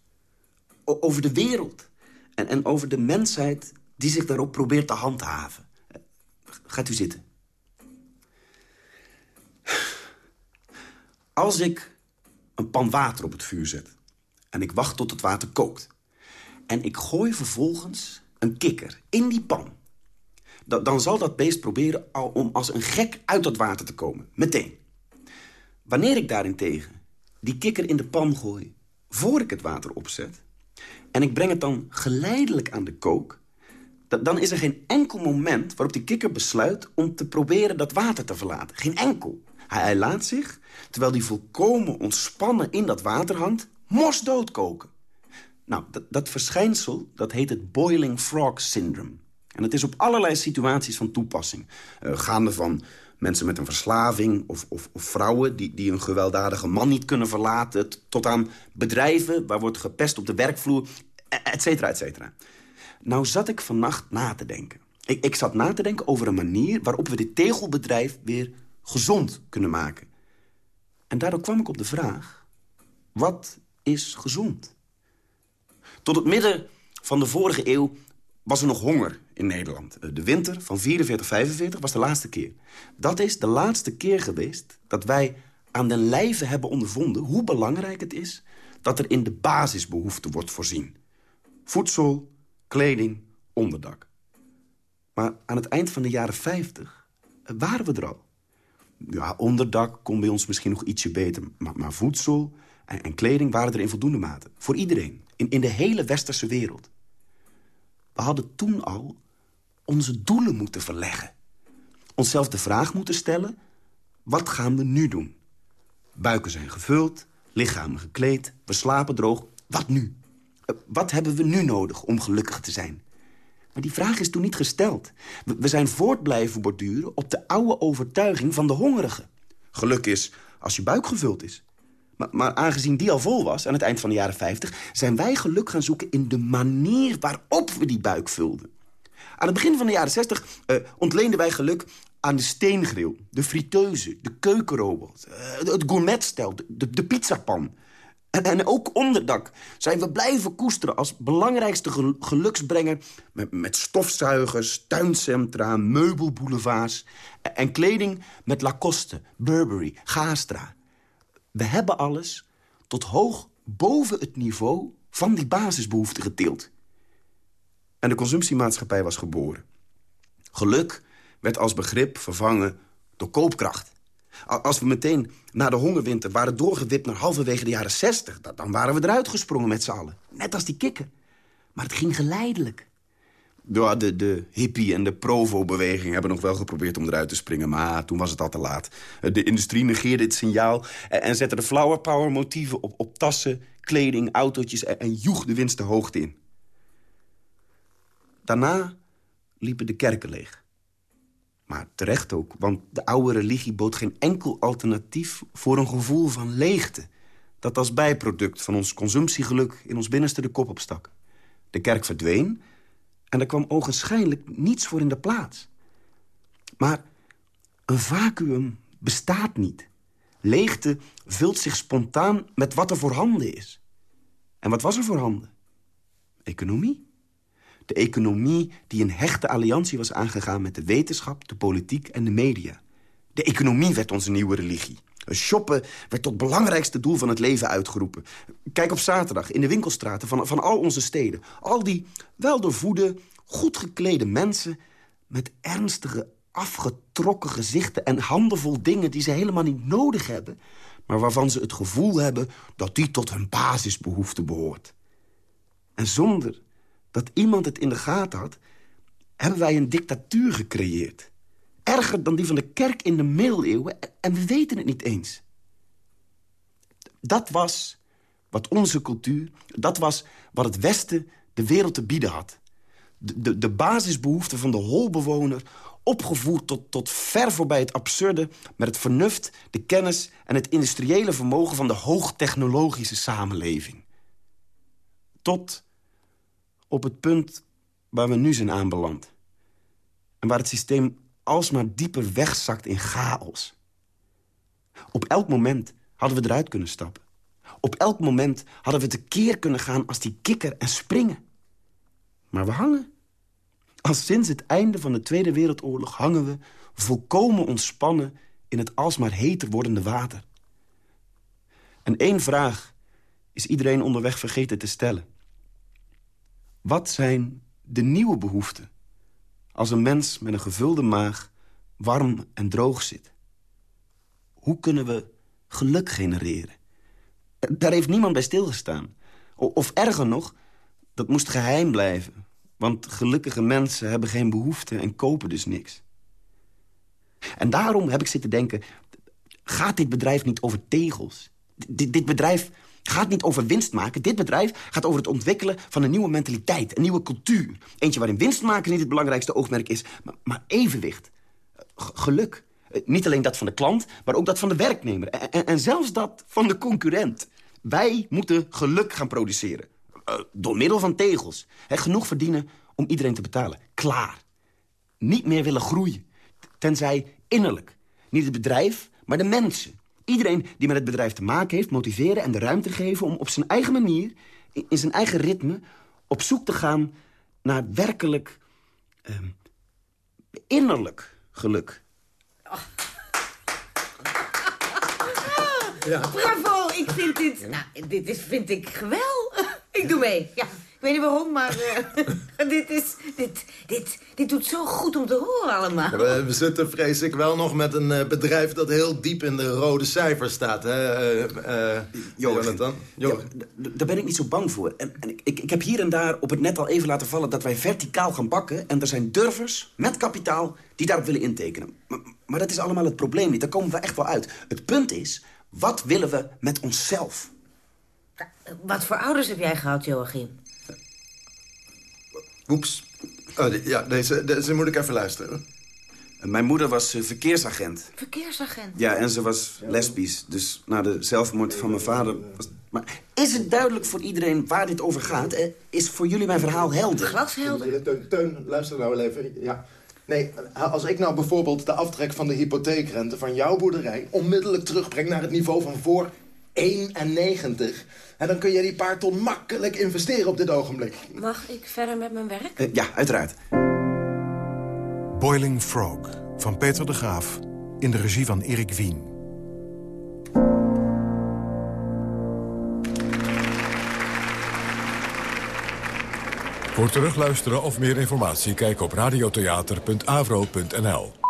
O- over de wereld. En, en over de mensheid die zich daarop probeert te handhaven. Gaat u zitten. Als ik een pan water op het vuur zet... en ik wacht tot het water kookt... en ik gooi vervolgens een kikker in die pan... da- dan zal dat beest proberen om als een gek uit dat water te komen. Meteen. Wanneer ik daarentegen die kikker in de pan gooi... voor ik het water opzet... en ik breng het dan geleidelijk aan de kook... da- dan is er geen enkel moment waarop die kikker besluit... om te proberen dat water te verlaten. Geen enkel. Hij, laat zich, terwijl hij volkomen ontspannen in dat water hangt... mosdood koken. Nou, dat, dat verschijnsel dat heet het boiling frog syndrome. En het is op allerlei situaties van toepassing. Eh, gaande van mensen met een verslaving of, of, vrouwen... Die, die een gewelddadige man niet kunnen verlaten... tot aan bedrijven waar wordt gepest op de werkvloer, e- et cetera, et cetera. Nou zat ik vannacht na te denken. Ik, ik zat na te denken over een manier waarop we dit tegelbedrijf weer gezond kunnen maken. En daardoor kwam ik op de vraag... wat is gezond? Tot het midden van de vorige eeuw was er nog honger in Nederland. Eh, De winter van 44-45 was de laatste keer. Dat is de laatste keer geweest dat wij aan den lijve hebben ondervonden... hoe belangrijk het is dat er in de basisbehoeften wordt voorzien. Voedsel, kleding, onderdak. Maar aan het eind van de jaren 50 waren we er al. Ja, onderdak kon bij ons misschien nog ietsje beter. Maar, maar voedsel en, en kleding waren er in voldoende mate. Voor iedereen. In, in de hele westerse wereld. We hadden toen al onze doelen moeten verleggen. Onszelf de vraag moeten stellen... wat gaan we nu doen? Buiken zijn gevuld, Lichamen gekleed, we slapen droog. Wat nu? Eh, wat hebben we nu nodig om gelukkig te zijn? Maar die vraag is toen niet gesteld. We, zijn voort blijven borduren op de oude overtuiging van de hongerige. Geluk is als je buik gevuld is. Maar, aangezien die al vol was aan het eind van de jaren 50... zijn wij geluk gaan zoeken in de manier waarop we die buik vulden. Aan het begin van de jaren 60 uh, ontleenden wij geluk aan de steengril, de friteuse, de keukenrobot... Uh, het gourmetstel, de, de pizzapan. En, en, ook onderdak zijn we blijven koesteren als belangrijkste geluksbrenger... Met, met stofzuigers, tuincentra, meubelboulevards... En, en kleding met Lacoste, Burberry, Gastra. We hebben alles tot hoog boven het niveau van die basisbehoeften getild. En de consumptiemaatschappij was geboren. Geluk werd als begrip vervangen door koopkracht. Als we meteen na de hongerwinter waren doorgewipt naar halverwege de jaren 60... dan waren we eruit gesprongen met z'n allen. Net als die kikken. Maar het ging geleidelijk. Ja, de, de hippie- en de provo-beweging hebben nog wel geprobeerd om eruit te springen... maar toen was het al te laat. De industrie negeerde het signaal en, en zette de flower power motieven op, op tassen, kleding, autootjes... En, en joeg de winst de hoogte in. Daarna liepen de kerken leeg. Maar terecht ook, want de oude religie bood geen enkel alternatief... voor een gevoel van leegte... dat als bijproduct van ons consumptiegeluk in ons binnenste de kop opstak. De kerk verdween en er kwam ogenschijnlijk niets voor in de plaats. Maar een vacuüm bestaat niet. Leegte vult zich spontaan met wat er voorhanden is. En wat was er voorhanden? Economie. De economie die een hechte alliantie was aangegaan... met de wetenschap, de politiek en de media. De economie werd onze nieuwe religie. Shoppen werd tot belangrijkste doel van het leven uitgeroepen. Kijk op zaterdag in de winkelstraten van, van al onze steden. Al die weldoorvoede, goed geklede mensen... met ernstige, afgetrokken gezichten en handen vol dingen... die ze helemaal niet nodig hebben... maar waarvan ze het gevoel hebben dat die tot hun basisbehoefte behoort. En zonder dat iemand het in de gaten had... hebben wij een dictatuur gecreëerd. Erger dan die van de kerk in de middeleeuwen en we weten het niet eens. Dat was wat onze cultuur, dat was wat het Westen de wereld te bieden had. De, de, de basisbehoeften van de holbewoner, opgevoerd tot, tot ver voorbij het absurde... met het vernuft, de kennis en het industriële vermogen... van de hoogtechnologische samenleving. Tot op het punt waar we nu zijn aanbeland. En waar het systeem alsmaar dieper wegzakt in chaos. Op elk moment hadden we eruit kunnen stappen. Op elk moment hadden we tekeer kunnen gaan als die kikker en springen. Maar we hangen. Al sinds het einde van de Tweede Wereldoorlog hangen we... volkomen ontspannen in het alsmaar heter wordende water. En één vraag is iedereen onderweg vergeten te stellen. Wat zijn de nieuwe behoeften als een mens met een gevulde maag warm en droog zit? Hoe kunnen we geluk genereren? Daar heeft niemand bij stilgestaan. Of erger nog, dat moest geheim blijven. Want gelukkige mensen hebben geen behoeften en kopen dus niks. En daarom heb ik zitten denken... gaat dit bedrijf niet over tegels? Dit bedrijf gaat niet over winst maken. Dit bedrijf gaat over het ontwikkelen van een nieuwe mentaliteit. Een nieuwe cultuur. Eentje waarin winst maken niet het belangrijkste oogmerk is... maar, maar evenwicht. geluk. Eh, niet alleen dat van de klant, maar ook dat van de werknemer. En, zelfs dat van de concurrent. Wij moeten geluk gaan produceren. Uh, door middel van tegels. He, genoeg verdienen om iedereen te betalen. Klaar. Niet meer willen groeien. Tenzij innerlijk. Niet het bedrijf, maar de mensen. Iedereen die met het bedrijf te maken heeft, motiveren en de ruimte geven... om op zijn eigen manier, in zijn eigen ritme... op zoek te gaan naar werkelijk uh, innerlijk geluk.
Ja. Bravo, ik vind dit... Nou, dit is, vind ik geweldig. Ik doe mee, ja. Ik weet niet waarom, maar uh, dit, is, dit, dit, dit doet zo goed om te horen allemaal.
we, we, zitten, vrees ik, wel nog met een uh, bedrijf dat heel diep in de rode cijfers staat. Hè, uh, Jonathan?
Daar ben ik niet zo bang voor. En, en ik, ik heb hier en daar op het net al even laten vallen... dat wij verticaal gaan bakken. En er zijn durvers met kapitaal die daarop willen intekenen. Maar, maar dat is allemaal het probleem niet. Daar komen we echt wel uit. Het punt is, Wat willen we met onszelf?
Wat voor ouders heb jij gehad, Joachim?
Oeps. Oh, ja, deze, deze moet ik even luisteren.
Mijn moeder was eh, verkeersagent.
Verkeersagent.
Ja, en ze was lesbisch. Dus na de zelfmoord van mijn vader... Was... Maar is het duidelijk voor iedereen waar dit over gaat? Eh, Is voor jullie mijn verhaal helder?
Glashelder.
Teun, Teun, luister nou wel even. Ja. Nee, als ik nou bijvoorbeeld de aftrek van de hypotheekrente van jouw boerderij... onmiddellijk terugbreng naar het niveau van voor 91... En dan kun je die paar ton makkelijk investeren op dit ogenblik.
Mag ik verder met mijn werk?
Eh, ja, uiteraard.
Boiling Frog van Peter de Graaf in de regie van Erik Wien.
Voor terugluisteren of meer informatie kijk op radiotheater.avro.nl.